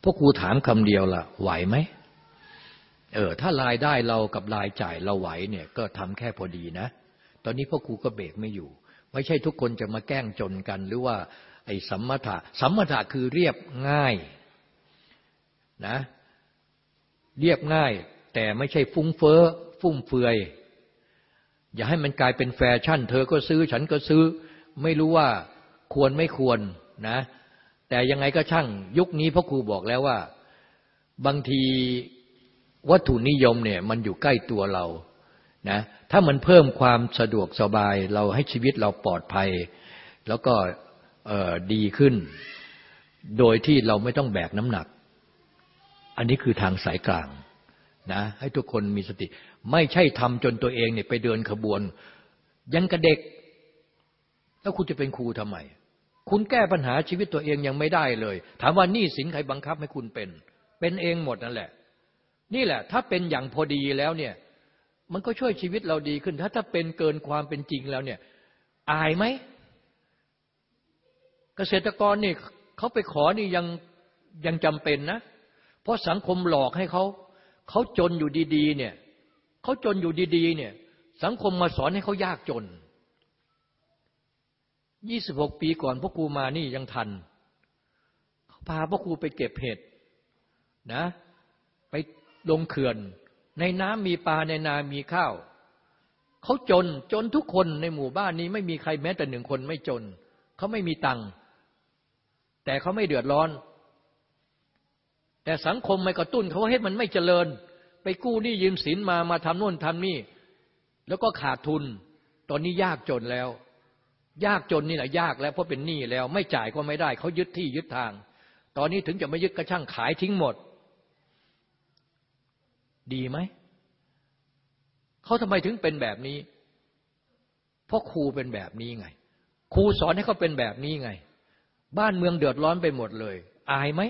พวกครูถามคำเดียวละไหวไหมเออถ้ารายได้เรากับรายจ่ายเราไหวเนี่ยก็ทำแค่พอดีนะ ตอนนี้พ่อครูก็เบรกไม่อยู่ ไม่ใช่ทุกคนจะมาแกล้งจนกัน หรือว่าไอ้สัมมาทะสัมมาทะคือเรียบง่ายนะเรียบง่าย แต่ไม่ใช่ฟุ้งเฟ้อฟุ่มเฟือย อย่าให้มันกลายเป็นแฟชั่น เธอก็ซื้อฉันก็ซื้อ ไม่รู้ว่าควรไม่ควรนะ แต่ยังไงก็ช่างยุคนี้พ่อครูบอกแล้วว่า บางทีวัตถุนิยมเนี่ยมันอยู่ใกล้ตัวเรา นะถ้ามันเพิ่มความสะดวกสบายเราให้ชีวิตเราปลอดภัย แล้วก็ดีขึ้น โดยที่เราไม่ต้องแบกน้ำหนัก อันนี้คือทางสายกลางนะให้ทุกคนมีสติ ไม่ใช่ทำจนตัวเองเนี่ยไปเดินขบวน ยังกระเด็ก แล้วคุณจะเป็นครูทำไม คุณแก้ปัญหาชีวิตตัวเองยังไม่ได้เลย ถามว่านี่สินใครบังคับให้คุณเป็น เป็นเองหมดนั่นแหละ นี่แหละ ถ้าเป็นอย่างพอดีแล้วเนี่ย มันก็ช่วยชีวิตเราดีขึ้น ถ้าถ้าเป็นเกินความเป็นจริงแล้วเนี่ย อายไหม เกษตรกรนี่เขาไปขอนี่ยังยังจำเป็นนะ เพราะสังคมหลอกให้เขา เขาจนอยู่ดี ๆ เนี่ย เขาจนอยู่ดี ๆ เนี่ย สังคมมาสอนให้เขายากจน ยี่สิบหกปีก่อนพ่อครูมานี่ยังทัน เขาพาพ่อครูไปเก็บเห็ดนะ ไปลงเขื่อน ในน้ำมีปลาในนามีข้าวเขาจนจนทุกคนในหมู่บ้านนี้ไม่มีใครแม้แต่หนึ่งคนไม่จน เขาไม่มีตังค์แต่เขาไม่เดือดร้อน แต่สังคมไม่กระตุ้นเขาให้มันไม่เจริญ ไปกู้หนี้ยืมสินมามาทำโน่นทำนี่ แล้วก็ขาดทุน ตอนนี้ยากจนแล้ว ยากจนนี่แหละยากแล้วเพราะเป็นหนี้แล้ว ไม่จ่ายก็ไม่ได้ เขายึดที่ยึดทาง ตอนนี้ถึงจะไม่ยึดกระช่างขายทิ้งหมด ดีไหม เขาทำไมถึงเป็นแบบนี้ เพราะครูเป็นแบบนี้ไง ครูสอนให้เขาเป็นแบบนี้ไง บ้านเมืองเดือดร้อนไปหมดเลย อายไหม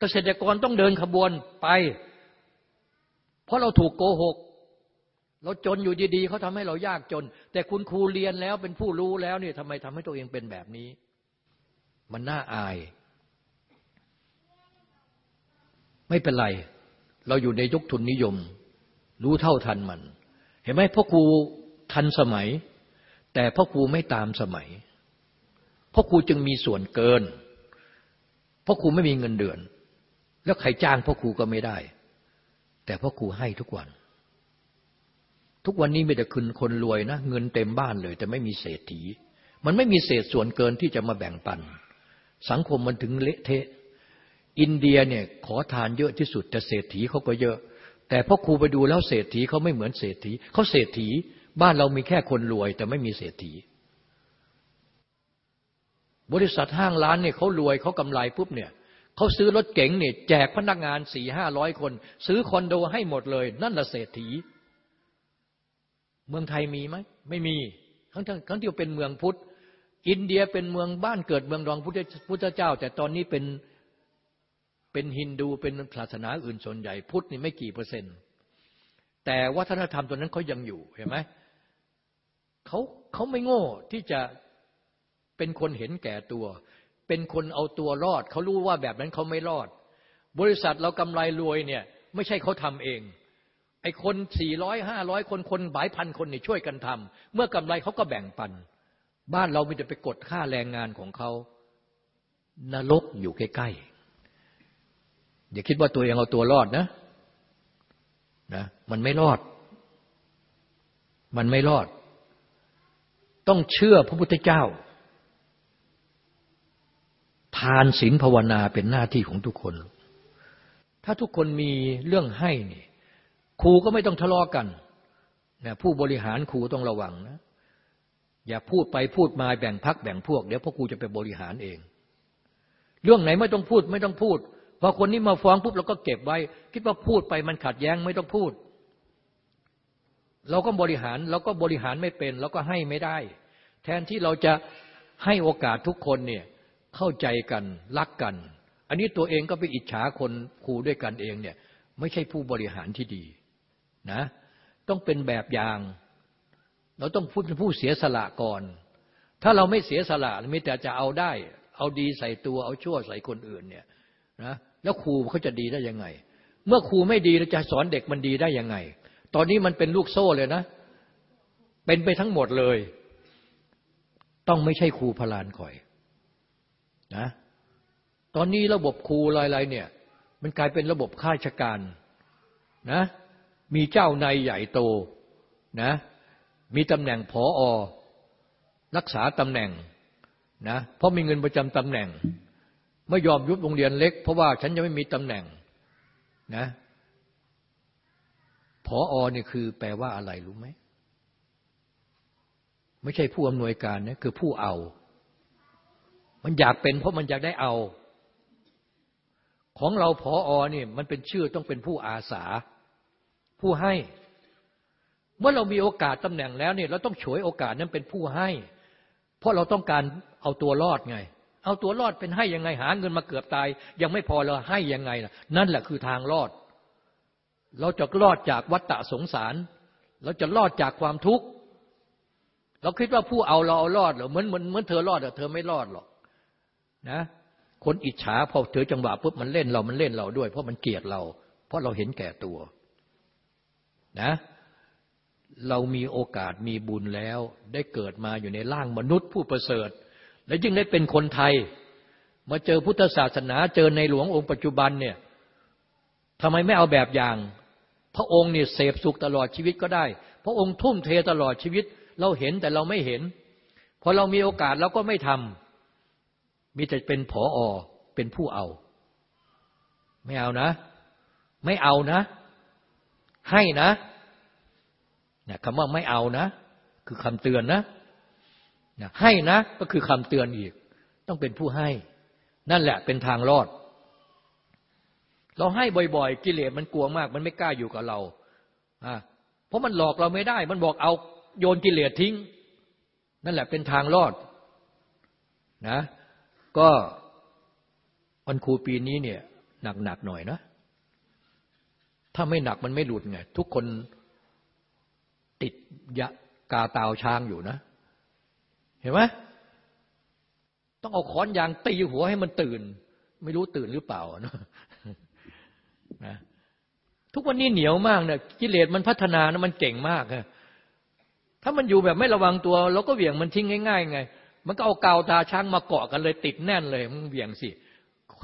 เกษตรกรต้องเดินขบวนไป เพราะเราถูกโกหก เราจนอยู่ดีๆเขาทำให้เรายากจน แต่คุณครูเรียนแล้วเป็นผู้รู้แล้วเนี่ยทำไมทำให้ตัวเองเป็นแบบนี้ มันน่าอาย ไม่เป็นไร เราอยู่ในยุคทุนนิยม รู้เท่าทันมัน เห็นไหมพ่อครูทันสมัย แต่พ่อครูไม่ตามสมัยพ่อครูจึงมีส่วนเกินพ่อครูไม่มีเงินเดือน แล้วใครจ้างพ่อครูก็ไม่ได้ แต่พ่อครูให้ทุกวัน ทุกวันนี้มีแต่คืนคนรวยนะ เงินเต็มบ้านเลย แต่ไม่มีเศรษฐี มันไม่มีเศษส่วนเกินที่จะมาแบ่งปัน สังคมมันถึงเละเทะ อินเดียเนี่ยขอทานเยอะที่สุด แต่เศรษฐีเขาก็เยอะ แต่พ่อครูไปดูแล้วเศรษฐีเขาไม่เหมือนเศรษฐีเขาเศรษฐีบ้านเรามีแค่คนรวย แต่ไม่มีเศรษฐี บริษัทห้างร้านเนี่ยเขารวยเขากำไรปุ๊บเนี่ยเขาซื้อรถเก๋งเนี่ยแจกพนักงานสี่ห้าร้อยคน ซื้อคอนโดให้หมดเลย นั่นแหละเศรษฐี เมืองไทยมีไหมไม่มีทั้งทั้งที่เป็นเมืองพุทธ อินเดียเป็นเมืองบ้านเกิดเมืองรองพุทธพุทธเจ้า แต่ตอนนี้เป็น เป็นฮินดูเป็นศาสนาอื่นส่วนใหญ่ พุทธนี่ไม่กี่เปอร์เซ็นต์ แต่วัฒนธรรมตัวนั้นเขายังอยู่เห็นไหมเขาเขาไม่โง่ที่จะเป็นคนเห็นแก่ตัว เป็นคนเอาตัวรอด เขารู้ว่าแบบนั้นเขาไม่รอด บริษัทเรากำไรรวยเนี่ย ไม่ใช่เขาทำเองไอ้คนสี่ร้อยห้าร้อยคนคนหลายพันคนนี่ช่วยกันทำเมื่อกำไรเขาก็แบ่งปัน บ้านเราไม่จะไปกดค่าแรงงานของเขานรกอยู่ใกล้ๆ อย่าคิดว่าตัวเองเอาตัวรอดนะนะมันไม่รอด มันไม่รอด ต้องเชื่อพระพุทธเจ้า ทานศีลภาวนาเป็นหน้าที่ของทุกคน ถ้าทุกคนมีเรื่องให้นี่ครูก็ไม่ต้องทะเลาะกันนะผู้บริหารครูต้องระวังนะ อย่าพูดไปพูดมาแบ่งพักแบ่งพวก เดี๋ยวพ่อครูจะไปบริหารเอง เรื่องไหนไม่ต้องพูดไม่ต้องพูด พอคนนี้มาฟ้องปุ๊บเราก็เก็บไว้ คิดว่าพูดไปมันขัดแย้งไม่ต้องพูด เราก็บริหารเราก็บริหารไม่เป็นเราก็ให้ไม่ได้ แทนที่เราจะให้โอกาสทุกคนเนี่ยเข้าใจกันรักกัน อันนี้ตัวเองก็ไปอิจฉาคนครูด้วยกันเองเนี่ยไม่ใช่ผู้บริหารที่ดีนะต้องเป็นแบบอย่าง เราต้องพูดเป็นผู้เสียสละก่อน ถ้าเราไม่เสียสละมีแต่จะเอาได้ เอาดีใส่ตัวเอาชั่วใส่คนอื่นเนี่ยนะ แล้วครูเขาจะดีได้ยังไง เมื่อครูไม่ดีเราจะสอนเด็กมันดีได้ยังไง ตอนนี้มันเป็นลูกโซ่เลยนะ เป็นไปทั้งหมดเลย ต้องไม่ใช่ครูพลานคอยนะตอนนี้ระบบครูอะไรๆเนี่ย มันกลายเป็นระบบข้าราชการนะ มีเจ้านายใหญ่โตนะ มีตำแหน่งผออรักษาตำแหน่งนะ เพราะมีเงินประจำตำแหน่ง ไม่ยอมยุบโรงเรียนเล็ก เพราะว่าฉันยังไม่มีตำแหน่งนะผออนี่คือแปลว่าอะไรรู้ไหม ไม่ใช่ผู้อำนวยการนะคือผู้เอา มันอยากเป็นเพราะมันอยากได้เอา ของเราผออนี่มันเป็นชื่อต้องเป็นผู้อาสา ผู้ให้ เมื่อเรามีโอกาสตำแหน่งแล้วเนี่ยเราต้องฉวยโอกาสนั้นเป็นผู้ให้ เพราะเราต้องการเอาตัวรอดไง เอาตัวรอดเป็นให้ยังไงหาเงินมาเกือบตาย ยังไม่พอเราให้ยังไงล่ะ นั่นแหละคือทางรอด เราจะรอดจากวัฏฏะสงสาร เราจะรอดจากความทุกข์เราคิดว่าผู้เอาเราเอารอดเหรอเหมือนเหมือนเหมือนเธอรอดเธอไม่รอดหรอกนะ คนอิจฉาพอเธอจังหวะปุ๊บมันเล่นเรามันเล่นเราด้วย เพราะมันเกลียดเรา เพราะเราเห็นแก่ตัว นะ เรามีโอกาสมีบุญแล้ว ได้เกิดมาอยู่ในร่างมนุษย์ผู้ประเสริฐ และยิ่งได้เป็นคนไทย มาเจอพุทธศาสนาเจอในหลวงองค์ปัจจุบันเนี่ยทำไมไม่เอาแบบอย่าง พระองค์เนี่ยเสพสุขตลอดชีวิตก็ได้ พระองค์ทุ่มเทตลอดชีวิต เราเห็นแต่เราไม่เห็น พอเรามีโอกาสเราก็ไม่ทำมีแต่เป็นผออเป็นผู้เอา ไม่เอานะ ไม่เอานะ ให้นะเนี่ยคำว่าไม่เอานะ คือคำเตือนนะ นให้นะก็คือคำเตือนอีก ต้องเป็นผู้ให้ นั่นแหละเป็นทางรอด เราให้บ่อยๆ กิเลสมันกลัวมาก มันไม่กล้าอยู่กับเราอ่าเพราะมันหลอกเราไม่ได้ มันบอกเอาโยนกิเลสทิ้ง นั่นแหละเป็นทางรอดนะก็วันครูปีนี้เนี่ยหนักๆหน่อยนะ ถ้าไม่หนักมันไม่หลุดไง ทุกคนติดยะกาตาวช้างอยู่นะ เห็นไหมต้องเอาค้อนยางตีหัวให้มันตื่น ไม่รู้ตื่นหรือเปล่านะทุกวันนี้เหนียวมากเนี่ยกิเลสมันพัฒนานะมันเก่งมากนะถ้ามันอยู่แบบไม่ระวังตัวเราก็เหวี่ยงมันทิ้งง่ายๆไง มันก็เอากาวตาช้างมาเกาะกันเลยติดแน่นเลยมันเหวี่ยงสิ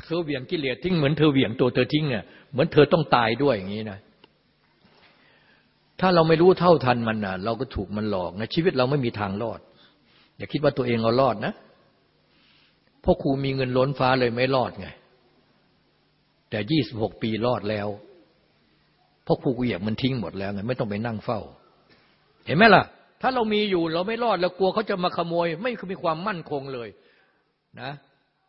เธอเหวี่ยงกิเลสทิ้งเหมือนเธอเหวี่ยงตัวเธอทิ้งเนี่ยเหมือนเธอต้องตายด้วยอย่างนี้นะถ้าเราไม่รู้เท่าทันมันนะเราก็ถูกมันหลอกนะชีวิตเราไม่มีทางรอด อย่าคิดว่าตัวเองเอารอดนะพ่อครูมีเงินล้นฟ้าเลยไม่รอดไง แต่ยี่สิบหกปีรอดแล้วพราะครูเกียกมันทิ้งหมดแล้วไงไม่ต้องไปนั่งเฝ้า เห็นไหมล่ะ ถ้าเรามีอยู่เราไม่รอดแล้วกลัวเขาจะมาขโมย ไม่คือมีความมั่นคงเลยนะ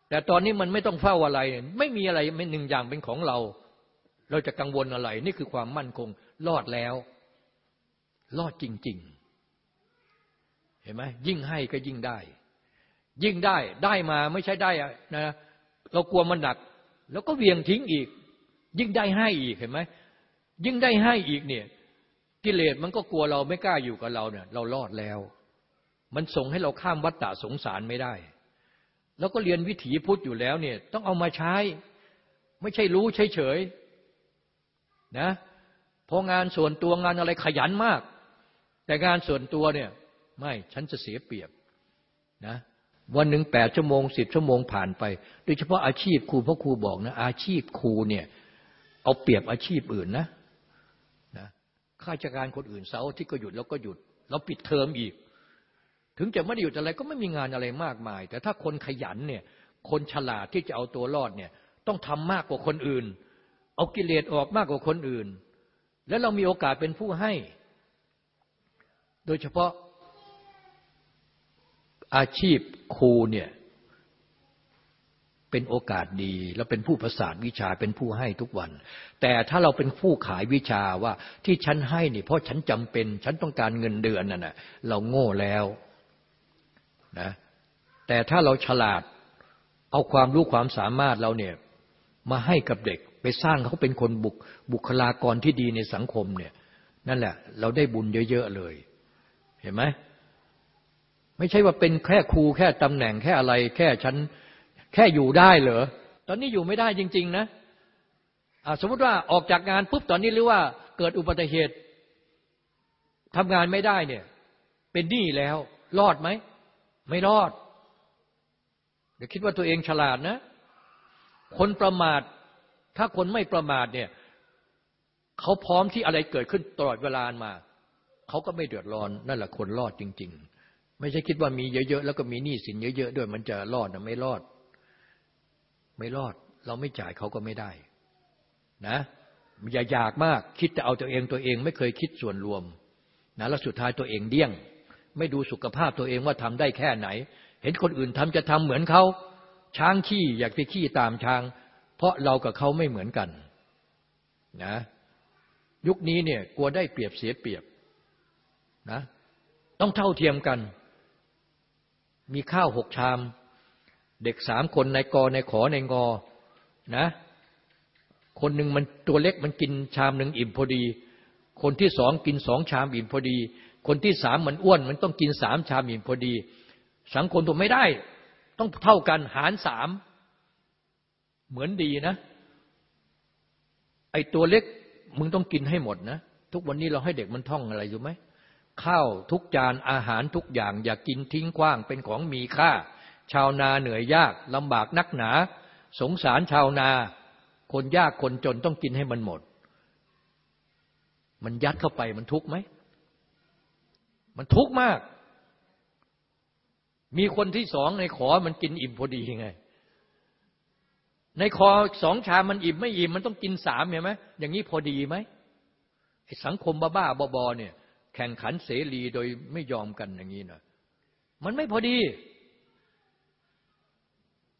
แต่ตอนนี้มันไม่ต้องเฝ้าอะไร ไม่มีอะไรไม่หนึ่งอย่างเป็นของเรา เราจะกังวลอะไร นี่คือความมั่นคง รอดแล้ว รอดจริง ๆ ห็นไหมยิ่งให้ก็ยิ่งได้ ยิ่งได้ได้มาไม่ใช่ได้นะเรากลัวมันหนัก แล้วก็เวียงทิ้งอีก ยิ่งได้ให้อีกเห็นไหมยิ่งได้ให้อีกเนี่ยกิเลสมันก็กลัวเราไม่กล้าอยู่กับเราเนี่ย เรารอดแล้ว มันส่งให้เราข้ามวัฏฏะสงสารไม่ได้ แล้วก็เรียนวิถีพุทธอยู่แล้วเนี่ย ต้องเอามาใช้ ไม่ใช่รู้เฉยๆนะพองานส่วนตัวงานอะไรขยันมาก แต่งานส่วนตัวเนี่ย ไม่ฉันจะเสียเปรียบนะวันหนึ่งแปดชั่วโมงสิบชั่วโมงผ่านไป โดยเฉพาะอาชีพครูเพราะครูบอกนะอาชีพครูเนี่ยเอาเปรียบอาชีพอื่นนะนะข้าราชการคนอื่นเสาร์ที่ก็หยุดแล้วก็หยุดแล้วปิดเทอมอีก ถึงจะไม่ได้หยุดอะไรก็ไม่มีงานอะไรมากมาย แต่ถ้าคนขยันเนี่ยคนฉลาดที่จะเอาตัวรอดเนี่ยต้องทำมากกว่าคนอื่น เอากิเลสออกมากกว่าคนอื่น แล้วเรามีโอกาสเป็นผู้ให้ โดยเฉพาะ อาชีพครูเนี่ยเป็นโอกาสดี แล้วเป็นผู้ประสาทวิชาเป็นผู้ให้ทุกวัน แต่ถ้าเราเป็นผู้ขายวิชาว่าที่ฉันให้นี่เพราะฉันจำเป็น ฉันต้องการเงินเดือนนั่นนะเราโง่แล้วนะแต่ถ้าเราฉลาดเอาความรู้ความสามารถเราเนี่ยมาให้กับเด็กไปสร้างเขาเป็นคนบุคบุคลากรที่ดีในสังคมเนี่ยนั่นแหละ เราได้บุญเยอะ ๆ เลย เห็นไหม ไม่ใช่ว่าเป็นแค่ครูแค่ตำแหน่งแค่อะไร แค่ฉันแค่อยู่ได้เหรอตอนนี้อยู่ไม่ได้จริง ๆ นะสมมติว่าออกจากงานปุ๊บตอนนี้หรือว่าเกิดอุบัติเหตุทำงานไม่ได้เนี่ย เป็นหนี้แล้ว รอดไหม ไม่รอด เดี๋ยวคิดว่าตัวเองฉลาดนะ คนประมาท ถ้าคนไม่ประมาทเนี่ยเขาพร้อมที่อะไรเกิดขึ้นตลอดเวลามา เขาก็ไม่เดือดร้อน นั่นแหละคนรอดจริง ๆ ไม่ใช่คิดว่ามีเยอะๆแล้วก็มีหนี้สินเยอะๆด้วยมันจะรอดนะไม่รอด ไม่รอด เราไม่จ่ายเขาก็ไม่ได้ นะอย่าอยากมากคิดแต่เอาตัวเองตัวเองไม่เคยคิดส่วนรวมนะแล้วสุดท้ายตัวเองเดี้ยง ไม่ดูสุขภาพตัวเองว่าทำได้แค่ไหน เห็นคนอื่นทำจะทำเหมือนเขา ช้างขี้อยากไปขี้ตามช้าง เพราะเรากับเขาไม่เหมือนกันนะยุคนี้เนี่ยกลัวได้เปรียบเสียเปรียบนะต้องเท่าเทียมกัน มีข้าวหกชาม เด็กสามคนในกอในขอในงอนะ คนหนึ่งมันตัวเล็กมันกินชามหนึ่งอิ่มพอดี คนที่สองกินสองชามอิ่มพอดี คนที่สามมันอ้วนมันต้องกินสามชามอิ่มพอดี สังคมตัวไม่ได้ ต้องเท่ากันหารสามเหมือนดีนะ ไอตัวเล็กมึงต้องกินให้หมดนะ ทุกวันนี้เราให้เด็กมันท่องอะไรอยู่ไหม ข้าวทุกจานอาหารทุกอย่าง อย่ากกินทิ้งกว้างเป็นของมีค่า ชาวนาเหนื่อยยากลำบากนักหนา สงสารชาวนา คนยากคนจนต้องกินให้มันหมด มันยัดเข้าไปมันทุกข์ไหม มันทุกข์มาก มีคนที่สองในขอมันกินอิ่มพอดีไง ในคอสองชามมันอิ่มไม่อิ่มมันต้องกินสามเห็นไหมอย่างนี้พอดีไหมสังคมบ้าๆบอๆเนี่ย แข่งขันเสรีโดยไม่ยอมกันอย่างนี้นะมันไม่พอดี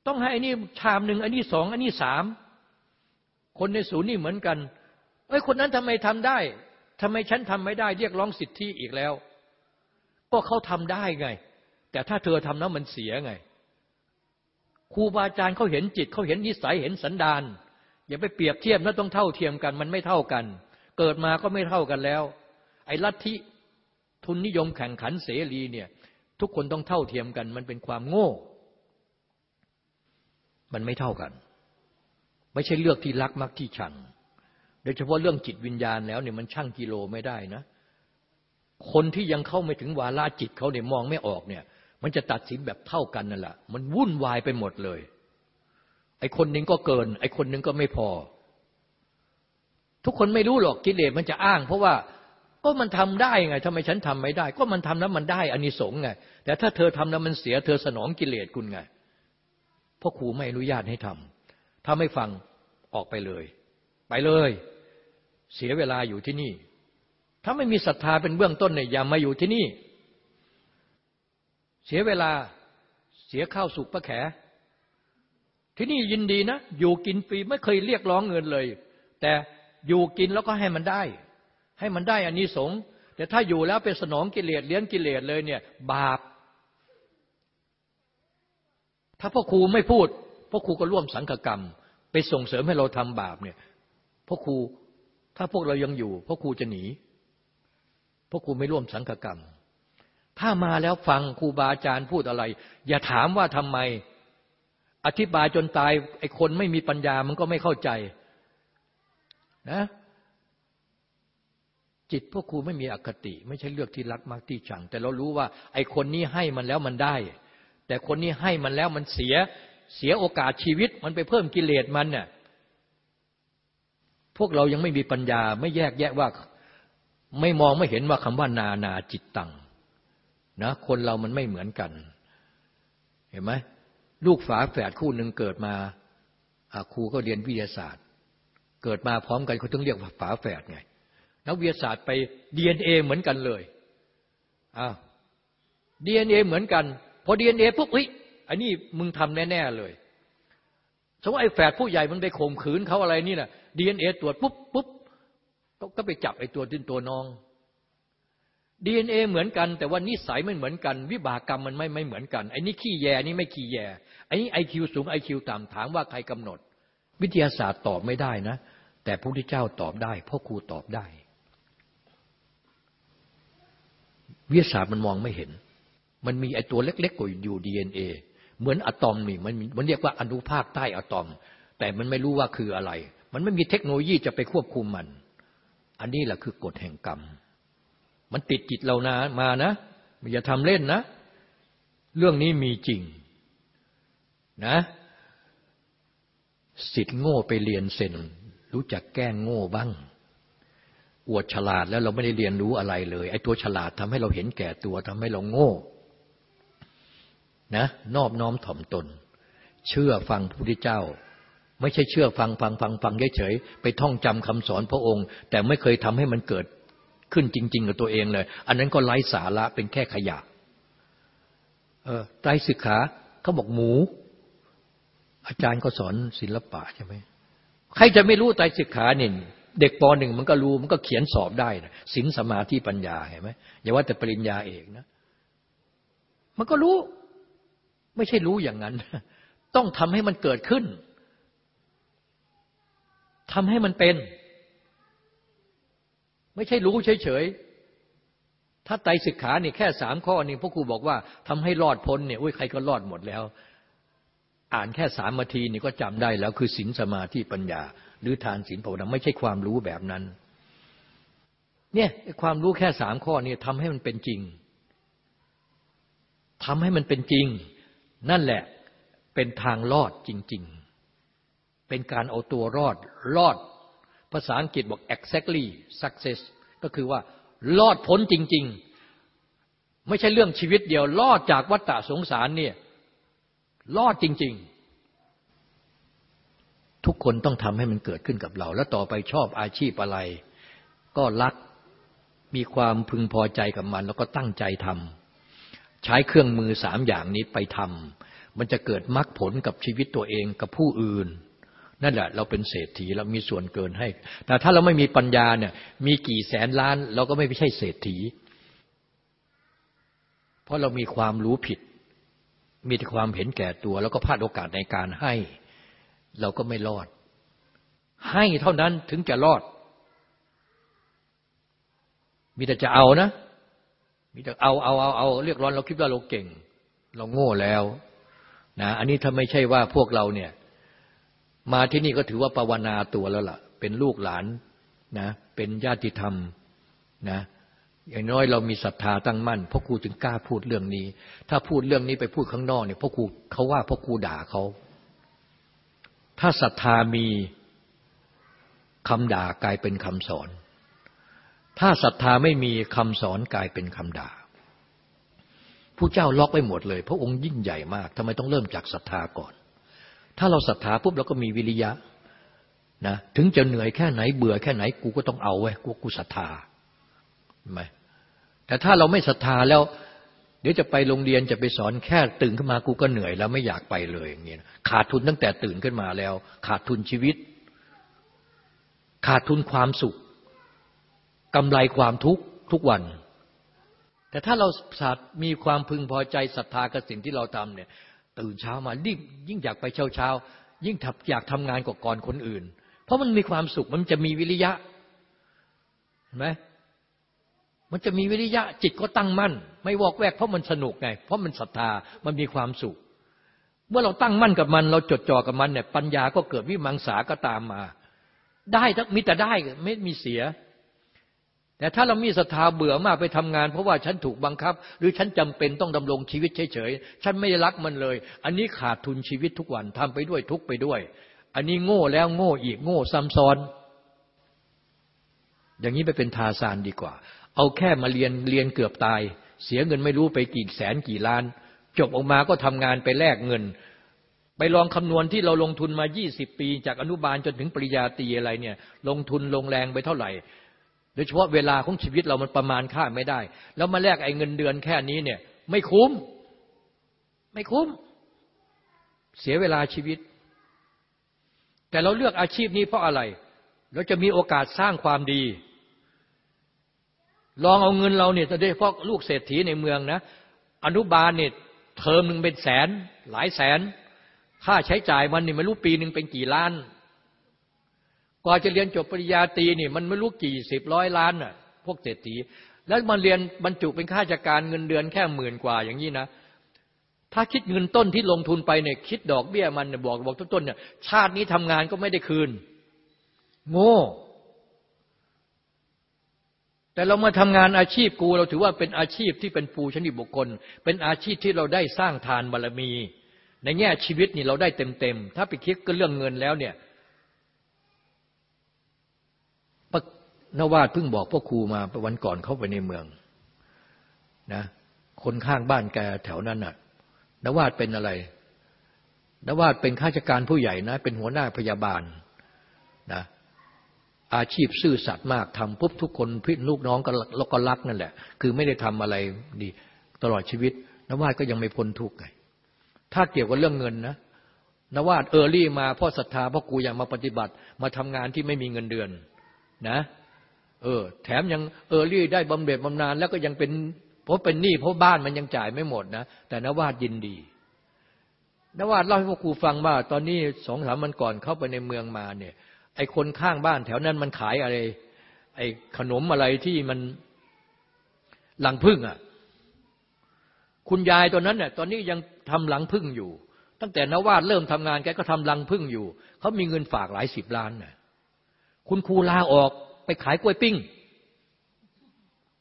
ต้องให้อันนี้ชามหนึ่งอันนี้สองอันนี้สามคนในศูนย์นี่เหมือนกันไอ้คนนั้นทำไมทำได้ทำไมฉันทำไม่ได้ เรียกร้องสิทธิอีกแล้ว ก็เขาทำได้ไง แต่ถ้าเธอทำแล้วมันเสียไงครูบาอาจารย์เขาเห็นจิตเขาเห็นนิสัยเห็นสันดานอย่าไปเปรียบเทียบนะต้องเท่าเทียมกัน มันไม่เท่ากัน เกิดมาก็ไม่เท่ากันแล้ว ไอ้ลัทธิทุนนิยมแข่งขันเสรีเนี่ย ทุกคนต้องเท่าเทียมกัน มันเป็นความโง่ มันไม่เท่ากัน ไม่ใช่เลือกที่รักมักที่ชัง โดยเฉพาะเรื่องจิตวิญญาณแล้วเนี่ยมันช่างกิโลไม่ได้นะ คนที่ยังเข้าไม่ถึงวาลาจิตเขาเนี่ยมองไม่ออกเนี่ย มันจะตัดสินแบบเท่ากันนั่นแหละมันวุ่นวายไปหมดเลย ไอ้คนนึงก็เกิน ไอ้คนนึงก็ไม่พอ ทุกคนไม่รู้หรอกกิเลสมันจะอ้าง เพราะว่า ก็มันทำได้ไงทำไมฉันทำไม่ได้ ก็มันทำแล้วมันได้อานิสงส์ไง แต่ถ้าเธอทำแล้วมันเสีย เธอสนองกิเลสคุณไงพ่อครูไม่อนุญาตให้ทำถ้าไม่ฟังออกไปเลย ไปเลย เสียเวลาอยู่ที่นี่ ถ้าไม่มีศรัทธาเป็นเบื้องต้นเนี่ยอย่ามาอยู่ที่นี่ เสียเวลาเสียข้าวสุกประแข ที่นี่ยินดีนะ อยู่กินฟรีไม่เคยเรียกร้องเงินเลย แต่อยู่กินแล้วก็ให้มันได้ ให้มันได้อันนี้สงแต่ถ้าอยู่แล้วเป็นสนองกิเลสเลี้ยงกิเลสเลยเนี่ย บาป ถ้าพ่อครูไม่พูดพ่อครูก็ร่วมสังฆกรรม ไปส่งเสริมให้เราทำบาปเนี่ยพ่อครูถ้าพวกเรายังอยู่พ่อครูจะหนีพ่อครูไม่ร่วมสังฆกรรม ถ้ามาแล้วฟังครูบาอาจารย์พูดอะไร อย่าถามว่าทำไม อธิบายจนตายไอ้คนไม่มีปัญญามันก็ไม่เข้าใจนะ จิตพวกครูไม่มีอคติ ไม่ใช่เลือกที่รักมากที่ชัง แต่เรารู้ว่า ไอ้คนนี้ให้มันแล้วมันได้ แต่คนนี้ให้มันแล้วมันเสียเสียโอกาสชีวิต มันไปเพิ่มกิเลสมันเนี่ยพวกเรายังไม่มีปัญญา ไม่แยกแยะว่า ไม่มองไม่เห็นว่าคำว่านานาจิตตังนะคนเรามันไม่เหมือนกัน เห็นไหมลูกฝาแฝดคู่หนึ่งเกิดมาครูก็เรียนวิทยาศาสตร์ เกิดมาพร้อมกันเขาต้องเรียกว่าฝาแฝดไง นักวิทยาศาสตร์ไปดีเอ็นเอเหมือนกันเลยอ้าวดีเอ็นเอเหมือนกัน พอดีเอ็นเอปุ๊บเฮ้ยอันนี้มึงทำแน่ ๆ เลยสมมติไอ้แฝดผู้ใหญ่มันไปข่มขืนเขาอะไรนี่นะดีเอ็นเอตรวจปุ๊บปุ๊บก็ไปจับไอ้ตัวดินตัวน้องดีเอ็นเอเหมือนกัน แต่ว่านิสัยไม่เหมือนกัน วิบากกรรมมันไม่ไม่เหมือนกันไอ้นี่ขี้แยนี่ไม่ขี้แยไอ้นี่ไอคิวสูงไอคิวต่ำถามว่าใครกำหนด วิทยาศาสตร์ตอบไม่ได้นะ แต่พระพุทธเจ้าตอบได้พ่อครูตอบได้ วิทยาศาสตร์มันมองไม่เห็น มันมีไอตัวเล็กๆกว่าอยู่ดีเอ็นเอเหมือนอะตอมนี่มันมันเรียกว่าอนุภาคใต้อะตอม แต่มันไม่รู้ว่าคืออะไร มันไม่มีเทคโนโลยีจะไปควบคุมมัน อันนี้แหละคือกฎแห่งกรรม มันติดจิตเรานะมานะอย่าทำเล่นนะ เรื่องนี้มีจริงนะสิทธิ์โง่ไปเรียนเซนรู้จักแก้งโง่บ้าง อวดฉลาดแล้วเราไม่ได้เรียนรู้อะไรเลย ไอ้ตัวฉลาดทำให้เราเห็นแก่ตัวทำให้เราโง่นะนอบน้อมถ่อมตน เชื่อฟังพระพุทธเจ้า ไม่ใช่เชื่อฟังฟังฟังฟังเฉยๆไปท่องจำคำสอนพระองค์ แต่ไม่เคยทำให้มันเกิดขึ้นจริง ๆ กับตัวเองเลย อันนั้นก็ไร้สาระเป็นแค่ขยะเออไตรสิกขาเขาบอกหมู อาจารย์ก็สอนศิลปะใช่ไหมใครจะไม่รู้ไตรสิกขาเนี่ย เด็กปหนึ่งมันก็รู้มันก็เขียนสอบได้นะสินสมาธิปัญญาเห็นไหมอย่าว่าแต่ปริญญาเอกนะ มันก็รู้ ไม่ใช่รู้อย่างนั้น ต้องทำให้มันเกิดขึ้นทำให้มันเป็น ไม่ใช่รู้เฉยๆ ถ้าไตศึกขาเนี่ยแค่สามข้อนี่พวกครูบอกว่าทำให้รอดพ้นเนี่ยอุ้ยใครก็รอดหมดแล้ว อ่านแค่สามนาทีนี่ก็จำได้แล้ว คือสินสมาธิปัญญา หรือทานศีลภาวนาไม่ใช่ความรู้แบบนั้น เนี่ยความรู้แค่สามข้อเนี้ทำให้มันเป็นจริงทำให้มันเป็นจริง นั่นแหละเป็นทางรอดจริง ๆ เป็นการเอาตัวรอด รอด ภาษาอังกฤษบอก exactly success ก็คือว่ารอดพ้นจริง ๆ ไม่ใช่เรื่องชีวิตเดียว รอดจากวัฏฏะสงสารเนี่ยรอดจริง ๆ ทุกคนต้องทำให้มันเกิดขึ้นกับเรา แล้วต่อไปชอบอาชีพอะไร ก็รักมีความพึงพอใจกับมัน แล้วก็ตั้งใจทำใช้เครื่องมือสามอย่างนี้ไปทำมันจะเกิดมรรคผลกับชีวิตตัวเองกับผู้อื่น นั่นแหละ เราเป็นเศรษฐีเรามีส่วนเกินให้ แต่ถ้าเราไม่มีปัญญาเนี่ยมีกี่แสนล้าน เราก็ไม่ใช่เศรษฐี เพราะเรามีความรู้ผิด มีแต่ความเห็นแก่ตัว แล้วก็พลาดโอกาสในการให้ เราก็ไม่รอด ให้เท่านั้นถึงจะรอด มีแต่จะเอานะ มีแต่เอาเอาเอาเอาเรียกร้อนเราคิดว่าเราเก่ง เราโง่แล้วนะอันนี้ถ้าไม่ใช่ว่าพวกเราเนี่ย มาที่นี่ก็ถือว่าปวนาตัวแล้วล่ะ เป็นลูกหลานนะเป็นญาติธรรมนะอย่างน้อยเรามีศรัทธาตั้งมั่นพ่อครูถึงกล้าพูดเรื่องนี้ ถ้าพูดเรื่องนี้ไปพูดข้างนอกเนี่ยพ่อครูเขาว่าพ่อครูด่าเขา ถ้าศรัทธามีคำด่ากลายเป็นคำสอน ถ้าศรัทธาไม่มีคำสอนกลายเป็นคำด่าผู้เจ้าล็อกไว้หมดเลย พระองค์ยิ่งใหญ่มากทำไมต้องเริ่มจากศรัทธาก่อน ถ้าเราศรัทธาปุ๊บเราก็มีวิริยะนะถึงจะเหนื่อยแค่ไหนเบื่อแค่ไหนกูก็ต้องเอาไว้กูกูศรัทธาไหมแต่ถ้าเราไม่ศรัทธาแล้ว เดี๋ยวจะไปโรงเรียนจะไปสอนแค่ตื่นขึ้นมากูก็เหนื่อยแล้วไม่อยากไปเลยอย่างเงี้ยขาดทุนตั้งแต่ตื่นขึ้นมาแล้ว ขาดทุนชีวิต ขาดทุนความสุขกำไรความทุกข์ทุกวัน แต่ถ้าเราสัตมีความพึงพอใจศรัทธากับสิ่งที่เราทำเนี่ย ตื่นเช้ามายิ่งยิ่งอยากไปเช้าเช้ายิ่งอยากทำงานกว่าก่อนคนอื่น เพราะมันมีความสุขมันจะมีวิริยะเห็นไหม มันจะมีวิริยะจิตก็ตั้งมั่น ไม่วอกแวกเพราะมันสนุกไง เพราะมันศรัทธามันมีความสุข เมื่อเราตั้งมั่นกับมัน เราจดจ่อกับมันเนี่ยปัญญาก็เกิดวิมังสาก็ตามมา ได้ทั้งมีแต่ได้ไม่มีเสีย แต่ถ้าเรามีศรัทธาเบื่อมากไปทำงาน เพราะว่าฉันถูกบังคับ หรือฉันจำเป็นต้องดำรงชีวิตเฉยๆฉันไม่รักมันเลย อันนี้ขาดทุนชีวิตทุกวันทำไปด้วยทุกไปด้วย อันนี้โง่แล้วโง่อีกโง่ซ้ำซ้อน อย่างนี้ไปเป็นทาซานดีกว่า เอาแค่มาเรียนเรียนเกือบตาย เสียเงินไม่รู้ไปกี่แสนกี่ล้าน จบออกมาก็ทำงานไปแลกเงิน ไปลองคำนวณที่เราลงทุนมา 20 ปี จากอนุบาลจนถึงปริญญาตรีอะไรเนี่ย ลงทุนลงแรงไปเท่าไหร่โดยเฉพาะเวลาของชีวิตเรามันประมาณค่าไม่ได้ แล้วมาแลกไอ้เงินเดือนแค่นี้เนี่ย ไม่คุ้ม ไม่คุ้ม เสียเวลาชีวิต แต่เราเลือกอาชีพนี้เพราะอะไร เราจะมีโอกาสสร้างความดี ลองเอาเงินเราเนี่ยจะได้พวกลูกเศรษฐีในเมืองนะ อนุบาลเนี่ยเทอมหนึ่งเป็นแสน หลายแสน ค่าใช้จ่ายมันนี่ไม่รู้ปีหนึ่งเป็นกี่ล้าน กว่าจะเรียนจบปริญญาตรีนี่มันไม่รู้กี่สิบร้อยล้านน่ะพวกเศรษฐี แล้วมันเรียนบรรจุเป็นข้าราชการเงินเดือนแค่หมื่นกว่าอย่างนี้นะ ถ้าคิดเงินต้นที่ลงทุนไปเนี่ยคิดดอกเบี้ยมันเนี่ยบอกบอกต้นๆเนี่ยชาตินี้ทำงานก็ไม่ได้คืน โง่ แต่เรามาทำงานอาชีพกูเราถือว่าเป็นอาชีพที่เป็นปูชนิดบุคคล เป็นอาชีพที่เราได้สร้างทานบารมี ในแง่ชีวิตนี่เราได้เต็มๆถ้าไปคิดก็เรื่องเงินแล้วเนี่ยนวาดเพิ่งบอกพ่อครูมาวันก่อนเข้าไปในเมืองนะคนข้างบ้านแกแถวนั้นน่ะนวาดเป็นอะไรนวาดเป็นข้าราชการผู้ใหญ่นะ เป็นหัวหน้าพยาบาลนะ อาชีพซื่อสัตย์มากทำปุ๊บทุกคนพี่ลูกน้องก็แล้วก็รักนั่นแหละ คือไม่ได้ทำอะไรดีตลอดชีวิตนวาดก็ยังไม่พ้นทุกข์ไงถ้าเกี่ยวกับเรื่องเงินนะนวาดเออรี่มาเพราะศรัทธาเพราะกูอยากมาปฏิบัติมาทำงานที่ไม่มีเงินเดือนนะเออแถมยังเออรี่ได้บำเหน็จบำนาญแล้วก็ยังเป็นเพราะเป็นหนี้เพราะบ้านมันยังจ่ายไม่หมดนะ แต่นวาดยินดีนวาดเล่าให้พวกครูฟังว่า ตอนนี้สองสามวันก่อนเข้าไปในเมืองมาเนี่ย ไอ้คนข้างบ้านแถวนั้นมันขายอะไร ไอ้ขนมอะไรที่มันหลังพึ่งอะ คุณยายตัวนั้นเนี่ยตอนนี้ยังทำหลังพึ่งอยู่ ตั้งแต่นวาดเริ่มทำงานแกก็ทำหลังพึ่งอยู่ เขามีเงินฝากหลายสิบล้านน่ะ คุณครูลาออกไปขายกล้วยปิ้ง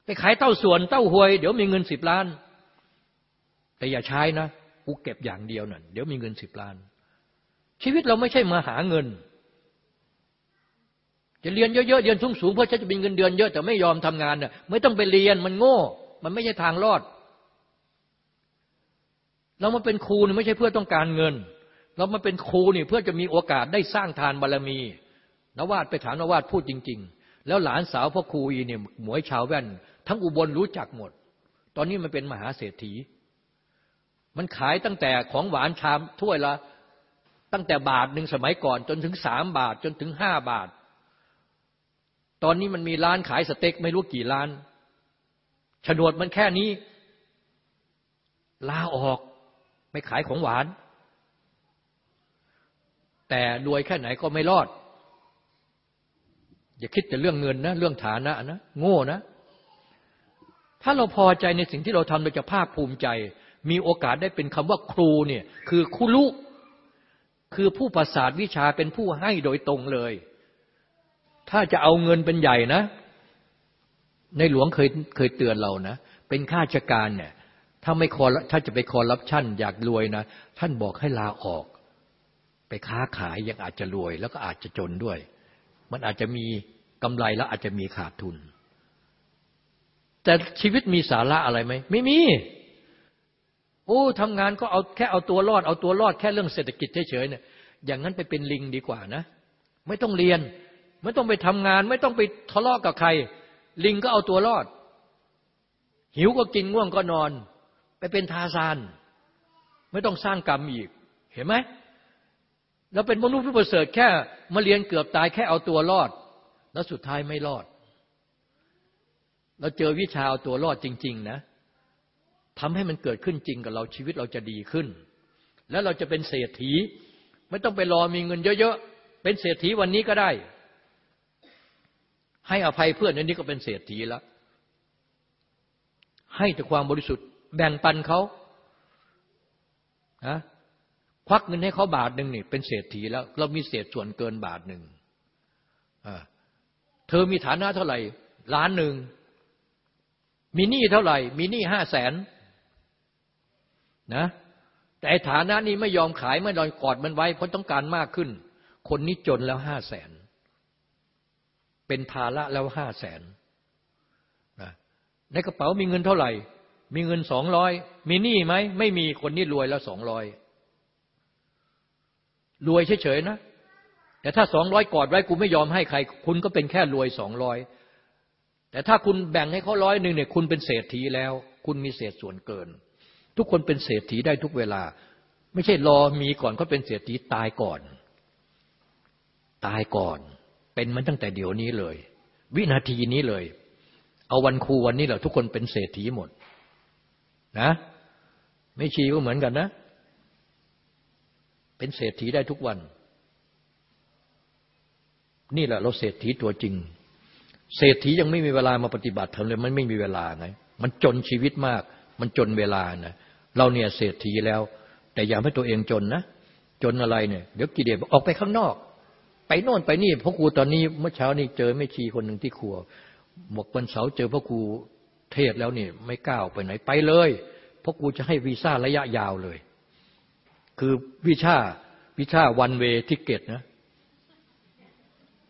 ไปขายเต้าส่วนเต้าหวย เดี๋ยวมีเงินสิบล้าน แต่อย่าใช้นะกูเก็บอย่างเดียวน่ะเดี๋ยวมีเงินสิบล้าน ชีวิตเราไม่ใช่มาหาเงิน จะเรียนเยอะๆเรียนสูงๆเพื่อจะมีเงินเดือนเยอะแต่ไม่ยอมทำงานเนี่ยไม่ต้องไปเรียนมันโง่ มันไม่ใช่ทางรอด เรามาเป็นครูนี่ไม่ใช่เพื่อต้องการเงิน เรามาเป็นครูเนี่ยเพื่อจะมีโอกาสได้สร้างทานบารมีนวาดไปถามนวาดพูดจริง ๆ แล้วหลานสาวพ่อครูอีเนี่ยหมวยชาวแว่น ทั้งอุบลรู้จักหมด ตอนนี้มันเป็นมหาเศรษฐี มันขายตั้งแต่ของหวานชามถ้วยละตั้งแต่บาทหนึ่งสมัยก่อนจนถึงสามบาทจนถึงห้าบาท ตอนนี้มันมีร้านขายสเต็กไม่รู้กี่ร้านฉนวดมันแค่นี้ ลาออกไปขายของหวาน แต่รวยแค่ไหนก็ไม่รอด อย่าคิดแต่เรื่องเงินนะ เรื่องฐานะนะ โง่นะ ถ้าเราพอใจในสิ่งที่เราทำเราจะภาคภูมิใจ มีโอกาสได้เป็นคำว่าครูเนี่ย คือครูลุ คือผู้ประสาทวิชาเป็นผู้ให้โดยตรงเลย ถ้าจะเอาเงินเป็นใหญ่นะ ในหลวงเคยเคยเตือนเรานะ เป็นข้าราชการเนี่ย ถ้าไม่คอถ้าจะไปคอรับชั่นอยากรวยนะ ท่านบอกให้ลาออก ไปค้าขายยังอาจจะรวย แล้วก็อาจจะจนด้วย มันอาจจะมีกำไรแล้วอาจจะมีขาดทุน แต่ชีวิตมีสาระอะไรไหม ไม่มีโอ้ทำงานก็เอาแค่เอาตัวรอด เอาตัวรอดแค่เรื่องเศรษฐกิจเฉยๆเนี่ยอย่างนั้นไปเป็นลิงดีกว่านะ ไม่ต้องเรียน ไม่ต้องไปทำงาน ไม่ต้องไปทะเลาะกับใคร ลิงก็เอาตัวรอด หิวก็กินง่วงก็นอน ไปเป็นทาซาน ไม่ต้องสร้างกรรมอีก เห็นไหมเราเป็นมนุษย์ผู้ประเสริฐแค่มาเรียนเกือบตายแค่เอาตัวรอด แล้วสุดท้ายไม่รอด เราเจอวิชาเอาตัวรอดจริง ๆ นะทำให้มันเกิดขึ้นจริงกับเราชีวิตเราจะดีขึ้น แล้วเราจะเป็นเศรษฐี ไม่ต้องไปรอมีเงินเยอะๆเป็นเศรษฐีวันนี้ก็ได้ ให้อภัยเพื่อนอันนี้ก็เป็นเศรษฐีแล้ว ให้แต่ความบริสุทธิ์ แบ่งปันเขานะควักเงินให้เขาบาทหนึ่งนี่เป็นเศรษฐีแล้ว เรามีเศษส่วนเกินบาทหนึ่งเธอมีฐานะเท่าไหร่ล้านหนึ่งมีหนี้เท่าไหร่ มีหนี้ห้าแสนนะแต่ฐานะนี้ไม่ยอมขายไม่ยอมกอดมันไว้เพราะต้องการมากขึ้น คนนี้จนแล้วห้าแสน เป็นภาระแล้วห้าแสนนะในกระเป๋ามีเงินเท่าไหร่ มีเงินสองร้อยมีหนี้ไหมไม่มีคนนี้รวยแล้วสองร้อยรวยเฉยๆนะ แต่ถ้าสองร้อยกอดไว้กูไม่ยอมให้ใคร คุณก็เป็นแค่รวยสองร้อยแต่ถ้าคุณแบ่งให้เขาร้อยหนึ่งเนี่ยคุณเป็นเศรษฐีแล้ว คุณมีเศษส่วนเกิน ทุกคนเป็นเศรษฐีได้ทุกเวลา ไม่ใช่รอมีก่อนเขาเป็นเศรษฐีตายก่อน ตายก่อน เป็นมันตั้งแต่เดี๋ยวนี้เลย วินาทีนี้เลย เอาวันครูวันนี้แหละทุกคนเป็นเศรษฐีหมด นะไม่ชีก็เหมือนกันนะ เป็นเศรษฐีได้ทุกวัน นี่แหละเราเศรษฐีตัวจริง เศรษฐียังไม่มีเวลามาปฏิบัติธรรมเลย มันไม่มีเวลาไงมันจนชีวิตมาก มันจนเวลานะเราเนี่ยเศรษฐีแล้ว แต่อย่าให้ตัวเองจนนะ จนอะไรเนี่ย เดี๋ยวกิเลสออกไปข้างนอก ไปโน่นไปนี่พ่อครูตอนนี้เมื่อเช้านี้เจอแม่ชีคนหนึ่งที่ครัวหมกวันเสาร์เจอพ่อครูเทศแล้วนี่ไม่กล้าไปไหนไปเลยพ่อครูจะให้วีซ่าระยะยาวเลย คือวิชาวิชาวันเวทิเกตนะ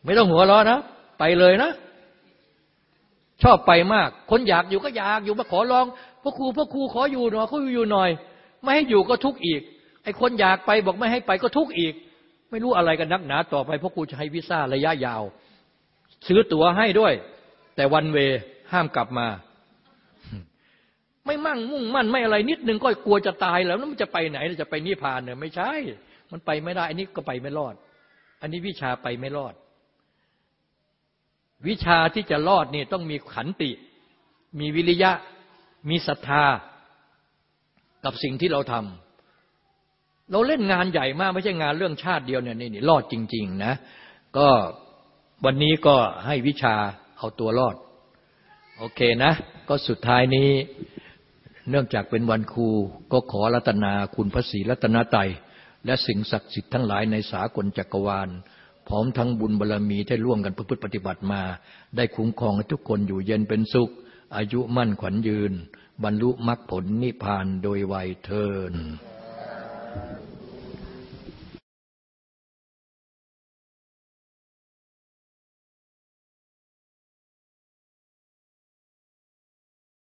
ไม่ต้องหัวเราะนะ ไปเลยนะ ชอบไปมาก คนอยากอยู่ก็อยากอยู่มาขอร้องพ่อครูพ่อครูขออยู่หน่อยเขาอยู่หน่อย ไม่ให้อยู่ก็ทุกข์อีกไอ้คนอยากไปบอกไม่ให้ไปก็ทุกข์อีก ไม่รู้อะไรกันนักหนาต่อไปเพ่อครูจะให้วีซ่าระยะยาว ซื้อตั๋วให้ด้วย แต่วันเวห้ามกลับมา ไม่มั่งมุ่งมั่นไม่อะไรนิดนึงก็กลัวจะตายแล้วแล้วมันจะไปไหนจะไปนิพพานเนี่ยไม่ใช่ มันไปไม่ได้ อันนี้ก็ไปไม่รอด อันนี้วิชาไปไม่รอด วิชาที่จะรอดนี่ต้องมีขันติ มีวิริยะ มีศรัทธา กับสิ่งที่เราทำ เราเล่นงานใหญ่มากไม่ใช่งานเรื่องชาติเดียวเนี่ยนี่รอดจริง ๆ นะ ก็วันนี้ก็ให้วิชาเอาตัวรอด โอเคนะ ก็สุดท้ายนี้ เนื่องจากเป็นวันครู ก็ขอรัตนาคุณพระศรีรัตนไตยและสิ่งศักดิ์สิทธิ์ทั้งหลายในสากลจักรวาล พร้อมทั้งบุญบารรมีที่ร่วมกันประพฤติปฏิบัติมา ได้คุ้มครองให้ทุกคนอยู่เย็นเป็นสุข อายุมั่นขวัญยืน บรรลุมรรคผลนิพพานโดยไวยเทิน